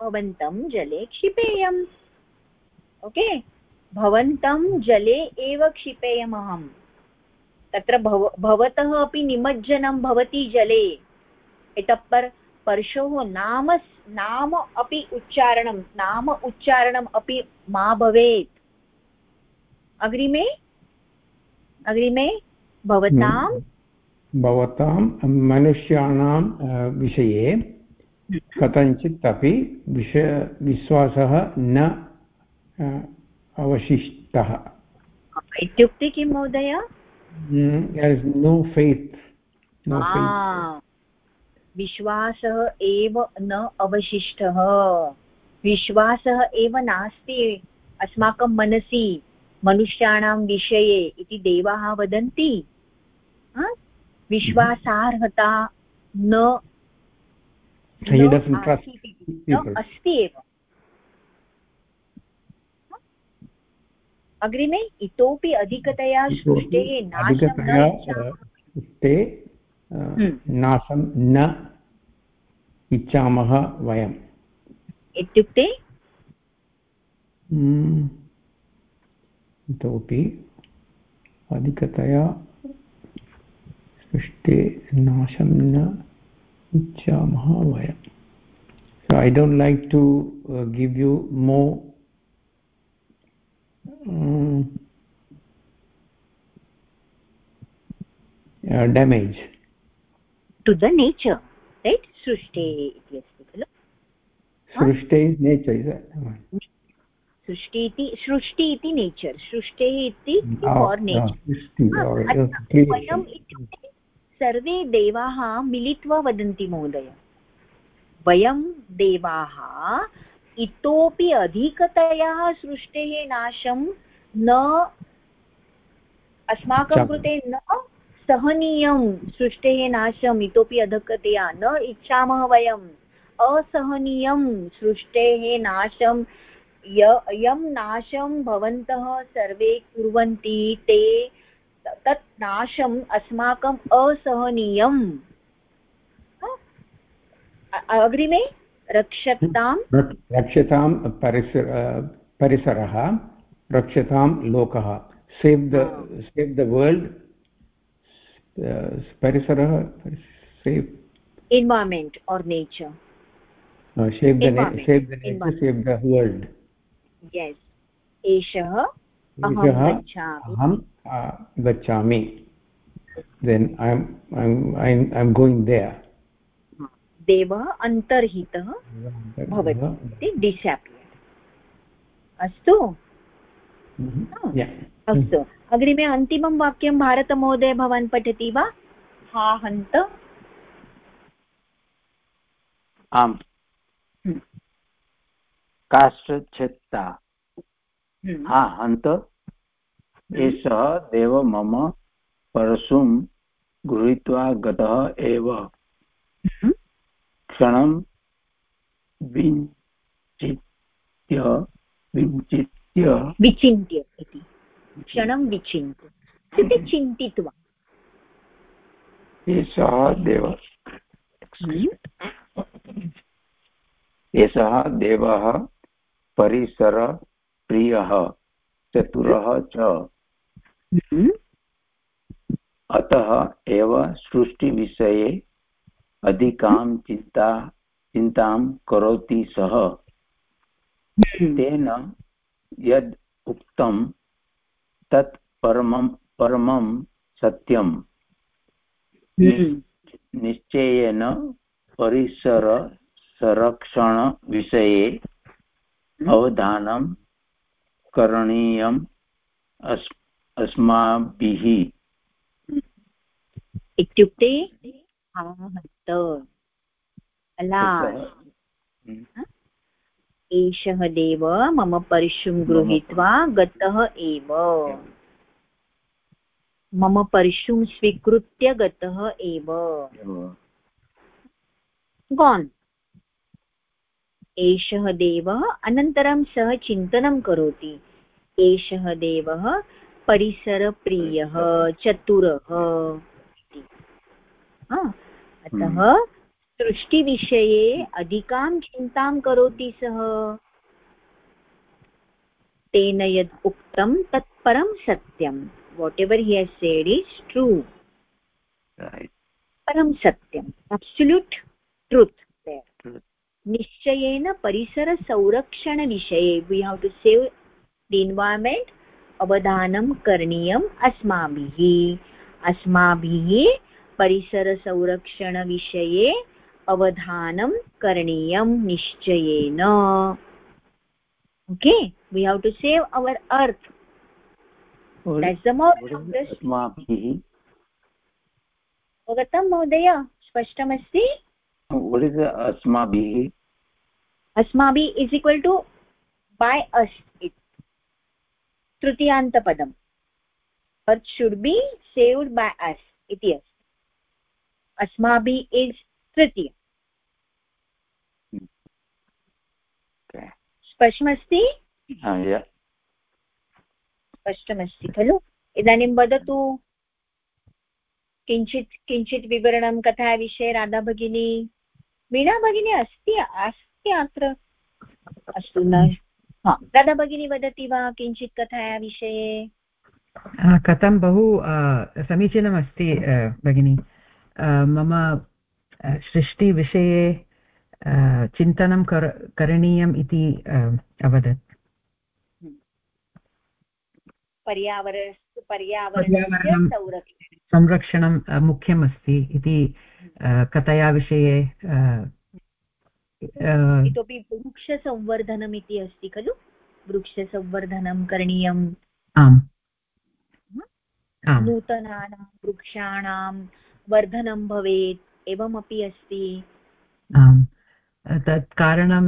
Speaker 1: भवन्तं जले क्षिपेयम्। ओके भवन्तं जले एव क्षिपेयमहम् तत्र भव भवतः अपि निमज्जनं भवति जले। इतः पर परशोः नाम नाम अपि उच्चारणं नाम उच्चारणम् अपि मा भवेत्। अग्रिमे अग्रिमे भवतां
Speaker 7: भवतां मनुष्याणां विषये कथञ्चित् अपि विष विश्वासः न अवशिष्टः।
Speaker 1: इत्युक्ते किं महोदय?
Speaker 7: there is no faith no faith
Speaker 1: विश्वासः एव न अवशिष्टः। विश्वासः एव नास्ति अस्माकं मनसि मनुष्याणां विषये इति देवाः वदन्ति। विश्वासार्हता न अस्ति एव। अग्रिमे इतोपि अधिकतया सृष्टेः
Speaker 7: हम्म। नाशं न इच्छामः वयम्।
Speaker 1: इत्युक्ते?
Speaker 7: हम्म। इतोपि अधिकतया सृष्टे नाशं न इच्छामः वयम्। So i don't like to uh, give you more um, uh, damage.
Speaker 1: To the nature right? सृष्टे इति अस्ति खलु?
Speaker 7: सृष्टे नेचर्
Speaker 1: सृष्टि इति सृष्टि इति नेचर् सृष्टे इति फार् नेचर् वयम् इत्युक्ते सर्वे देवाः मिलित्वा वदन्ति महोदय। वयं देवाः इतोपि अधिकतया सृष्टेः नाशं न अस्माकं कृते न सहनीयं सृष्टेः नाशम् इतोपि अधकतया न इच्छामः वयम् असहनीयं सृष्टेः नाशं य नाशं भवन्तः सर्वे कुर्वन्ति ते तत् नाशम् अस्माकम् असहनीयम्। अग्रिमे? रक्षतां
Speaker 7: रक्षतां परिसर परिसरः रक्षतां लोकः। Save the save the world परिसरः save
Speaker 1: environment or nature
Speaker 7: uh, save the save the nature save the world
Speaker 1: yes एषः अहं
Speaker 7: गच्छामि then i'm i'm i'm, I'm going there
Speaker 1: देवः अन्तर्हितः भवति इति डिसापियर् अस्तु अस्तु अग्रिमे अन्तिमं वाक्यं भारतमहोदय भवान् पठति वा? हा हन्त।
Speaker 4: आम्। काष्ठच्छेत्ता। हा हन्त। एषः देव मम परशुं गृहीत्वा गतः एव। क्षणं विचित्य विचित्य
Speaker 1: विचिन्त्य इति। क्षणं विचिन्त्य इत्युक्ते चिन्तित्वा
Speaker 4: एषः देव एषः देवः परिसरप्रियः चतुरः च। अतः एव सृष्टिविषये अधिकां चिन्ता चिन्तां करोति सः। तेन यद् उक्तं तत् परमं परमं सत्यं।
Speaker 1: हम्म।
Speaker 4: निश्चयेन परिसरसंरक्षणविषये अवधानं करणीयम् अस् अस्माभिः।
Speaker 1: इत्युक्ते आहत एषः देव मम परशुं गृहीत्वा गतः एव। मम परशुं स्वीकृत्य गतः एव। गान् एषः देवः अनन्तरं सः चिन्तनं करोति। एषः देवः परिसरप्रियः चतुरः अतः सृष्टिविषये अधिकां चिन्तां करोति सः। तेन यद् उक्तं तत् परं सत्यं। Whatever he has said is true परं सत्यम्। अब्सुल्यूट् ट्रुत् निश्चयेन परिसरसंरक्षणविषये we have to save the environment अवधानं करणीयम् अस्माभिः। अस्माभिः परिसरसंरक्षणविषये अवधानं करणीयं निश्चयेन okay we have to save our earth
Speaker 4: अस्माभिः
Speaker 1: अवगतं महोदय स्पष्टमस्ति
Speaker 4: what is the asmabhi
Speaker 1: asmabi is equal to by us it tritiyantapadam earth should be saved by us iti
Speaker 4: okay.
Speaker 1: स्पष्टमस्ति?
Speaker 4: स्पष्टमस्ति
Speaker 1: खलु? इदानीं वदतु। किञ्चित् किञ्चित् विवरणं कथाविषये राधा भगिनी। वीणा भगिनी अस्ति अस्ति अत्र? अस्तु न। राधा भगिनी वदति वा किञ्चित् कथाया विषये
Speaker 3: कथं बहु समीचीनमस्ति भगिनी। मम सृष्टिविषये चिन्तनं कर करणीयम् इति अवदत्।
Speaker 1: पर्यावरण पर्यावरणस्य संरक्षणं
Speaker 3: संरक्षणं मुख्यमस्ति इति कथया विषये
Speaker 1: इतोपि वृक्षसंवर्धनम् इति अस्ति खलु? वृक्षसंवर्धनं करणीयम्।
Speaker 3: आम्।
Speaker 1: नूतनानां वृक्षाणां वर्धनं भवेत्। एवमपि अस्ति।
Speaker 3: आम् तत् कारणं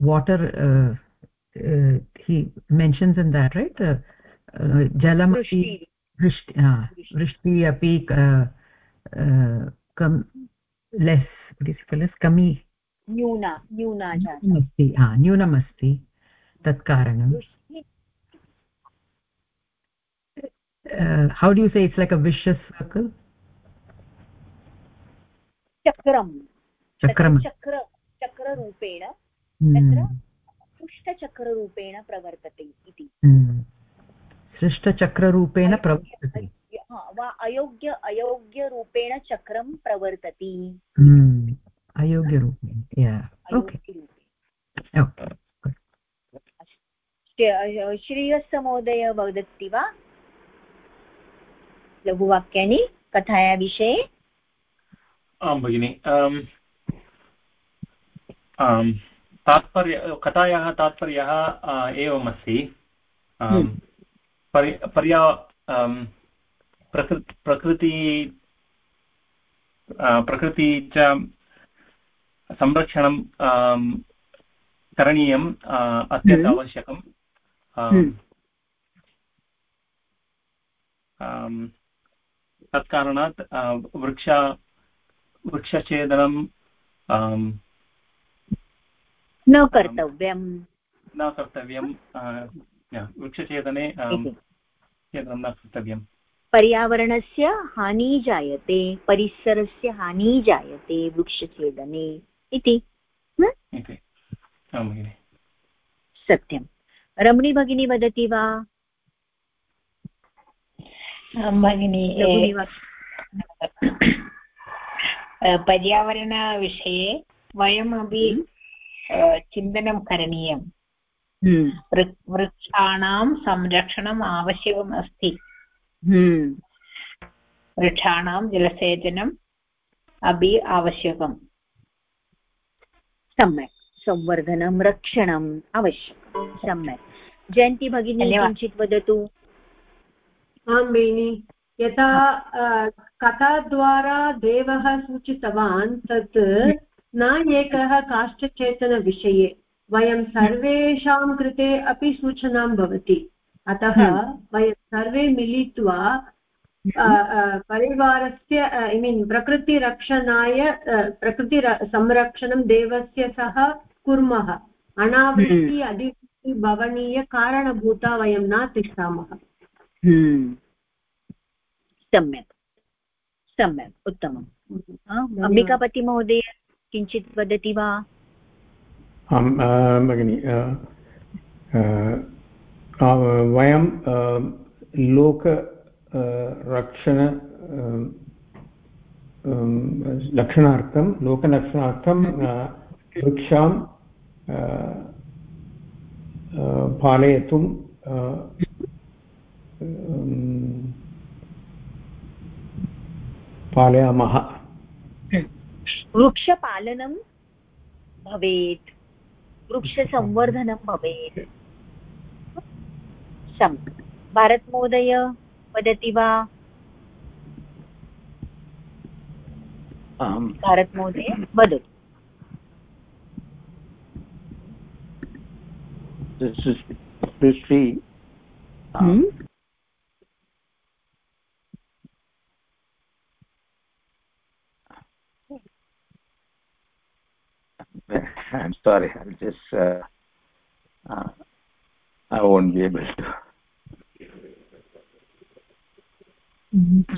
Speaker 3: वाटर् हि मेन्शन्स् इन् देट् रैट् जलमपि वृष्टि। वृष्टि अपि कम् लेस् कमी।
Speaker 1: न्यूना न्यूना
Speaker 3: अस्ति हा न्यूनमस्ति तत् कारणं how do say it's like a vicious circle
Speaker 1: चक्रं
Speaker 3: चक्रं
Speaker 1: चक्र चक्ररूपेण तत्र पृष्ठचक्ररूपेण प्रवर्तते इति।
Speaker 3: सृष्टचक्ररूपेण प्रवर्तते।
Speaker 1: वा अयोग्य अयोग्यरूपेण चक्रं प्रवर्तति।
Speaker 3: अयोग्यरूपेण
Speaker 1: श्रीयस्य महोदय वदति वा? लघुवाक्यानि कथाया विषये?
Speaker 9: आं भगिनि तात्पर्य कथायाः तात्पर्यः एवमस्ति हम्म। पर्या प्रकृ प्रकृति प्रकृति च संरक्षणं करणीयम् अत्यन्त हम्म। आवश्यकं हम्म। तत्कारणात् वृक्ष वृक्षछेदनं
Speaker 1: न कर्तव्यं
Speaker 9: न कर्तव्यं वृक्षछेदने छेदनं न कर्तव्यं
Speaker 1: पर्यावरणस्य हानिः जायते परिसरस्य हानिः जायते वृक्षछेदने इति सत्यं रमणी भगिनी वदति वा?
Speaker 10: भगिनी पर्यावरणविषये वयमपि हम्म। चिन्तनं करणीयं। हम्म। वृक्षाणां संरक्षणम् आवश्यकम् अस्ति। हम्म। वृक्षाणां जलसेचनम् अपि आवश्यकम्।
Speaker 1: सम्यक्। संवर्धनं रक्षणम् आवश्यकं सम्यक्। जयन्ती भगिनी किञ्चित् वदतु।
Speaker 6: आं बेनि यथा कथाद्वारा देवः सूचितवान् तत् न एकः काष्ठचेतनविषये वयं सर्वेषां कृते अपि सूचनां भवति अतः हम्म। वयं सर्वे मिलित्वा। परिवारस्य ऐ मीन् प्रकृतिरक्षणाय प्रकृतिसंरक्षणं देवस्य सह कुर्मः अनावृष्टि हम्म। अधिवृष्टि भवनीयकारणभूता वयं न तिष्ठामः
Speaker 1: हम्म। सम्यक् सम्यक् उत्तमम्। अम्बिकापतिमहोदय किञ्चित् वदति वा?
Speaker 7: आं भगिनि वयं लोक रक्षण लक्षणार्थं लोकलक्षणार्थं वृक्षां पालयितुं पालयामः।
Speaker 1: वृक्षपालनं भवेत्। वृक्षसंवर्धनं भवेत्। सम्यक्। भारतमहोदय वदति वा? भारतमहोदय वदतु।
Speaker 4: This i'm sorry i'll just uh, uh, i won't be able to.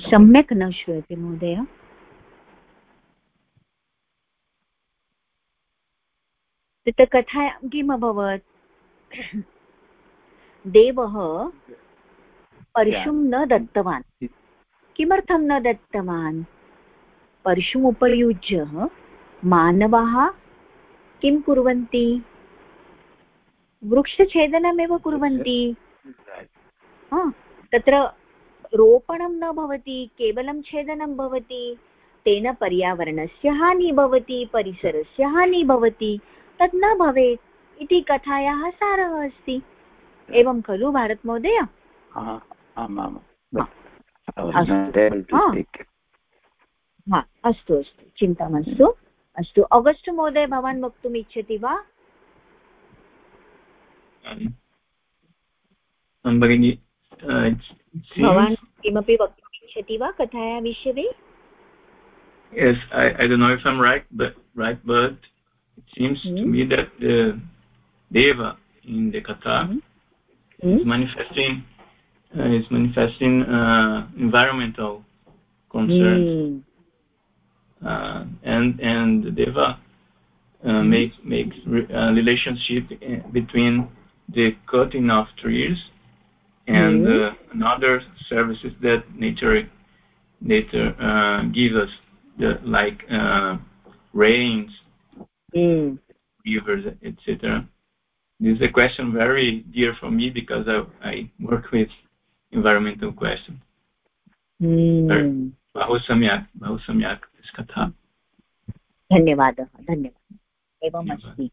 Speaker 1: सम्यक् न श्रूयते महोदय। तत्र कथायां किम् अभवत् देवः परशुं न दत्तवान्। किमर्थं न दत्तवान्? परशुम् उपयुज्य मानवाः किं कुर्वन्ति? वृक्षछेदनमेव कुर्वन्ति। तत्र रोपणं न भवति केवलं छेदनं भवति तेन पर्यावरणस्य हानिः भवति परिसरस्य हानिः भवति तत् न भवेत् इति कथायाः सारः अस्ति। एवं खलु भारतमहोदय? अस्तु अस्तु। चिन्ता मास्तु। अस्तु आगस्ट् महोदय भवान् वक्तुम् इच्छति वा
Speaker 8: भगिनि
Speaker 1: भवान् किमपि वक्तुम् इच्छति वा कथाया विषये
Speaker 8: yes i i don't know if i'm right but right but it seems mm -hmm. to me that the deva in the katha mm -hmm. is manifesting uh, is manifesting uh, environmental concerns mm. Uh, and and deva uh, mm-hmm. makes makes re, uh, relationship uh, between the cutting of trees and mm -hmm. other services that nature nature gives us, the, like rains, mm. rivers, etc this is a question very dear for me because I, I work with environmental questions. Mm. Bahu कथा।
Speaker 1: धन्यवादः धन्यवादः। एवमस्ति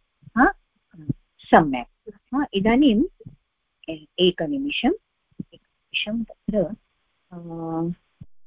Speaker 1: सम्यक्। इदानीम् एकनिमिषम् एकनिमिषं तत्र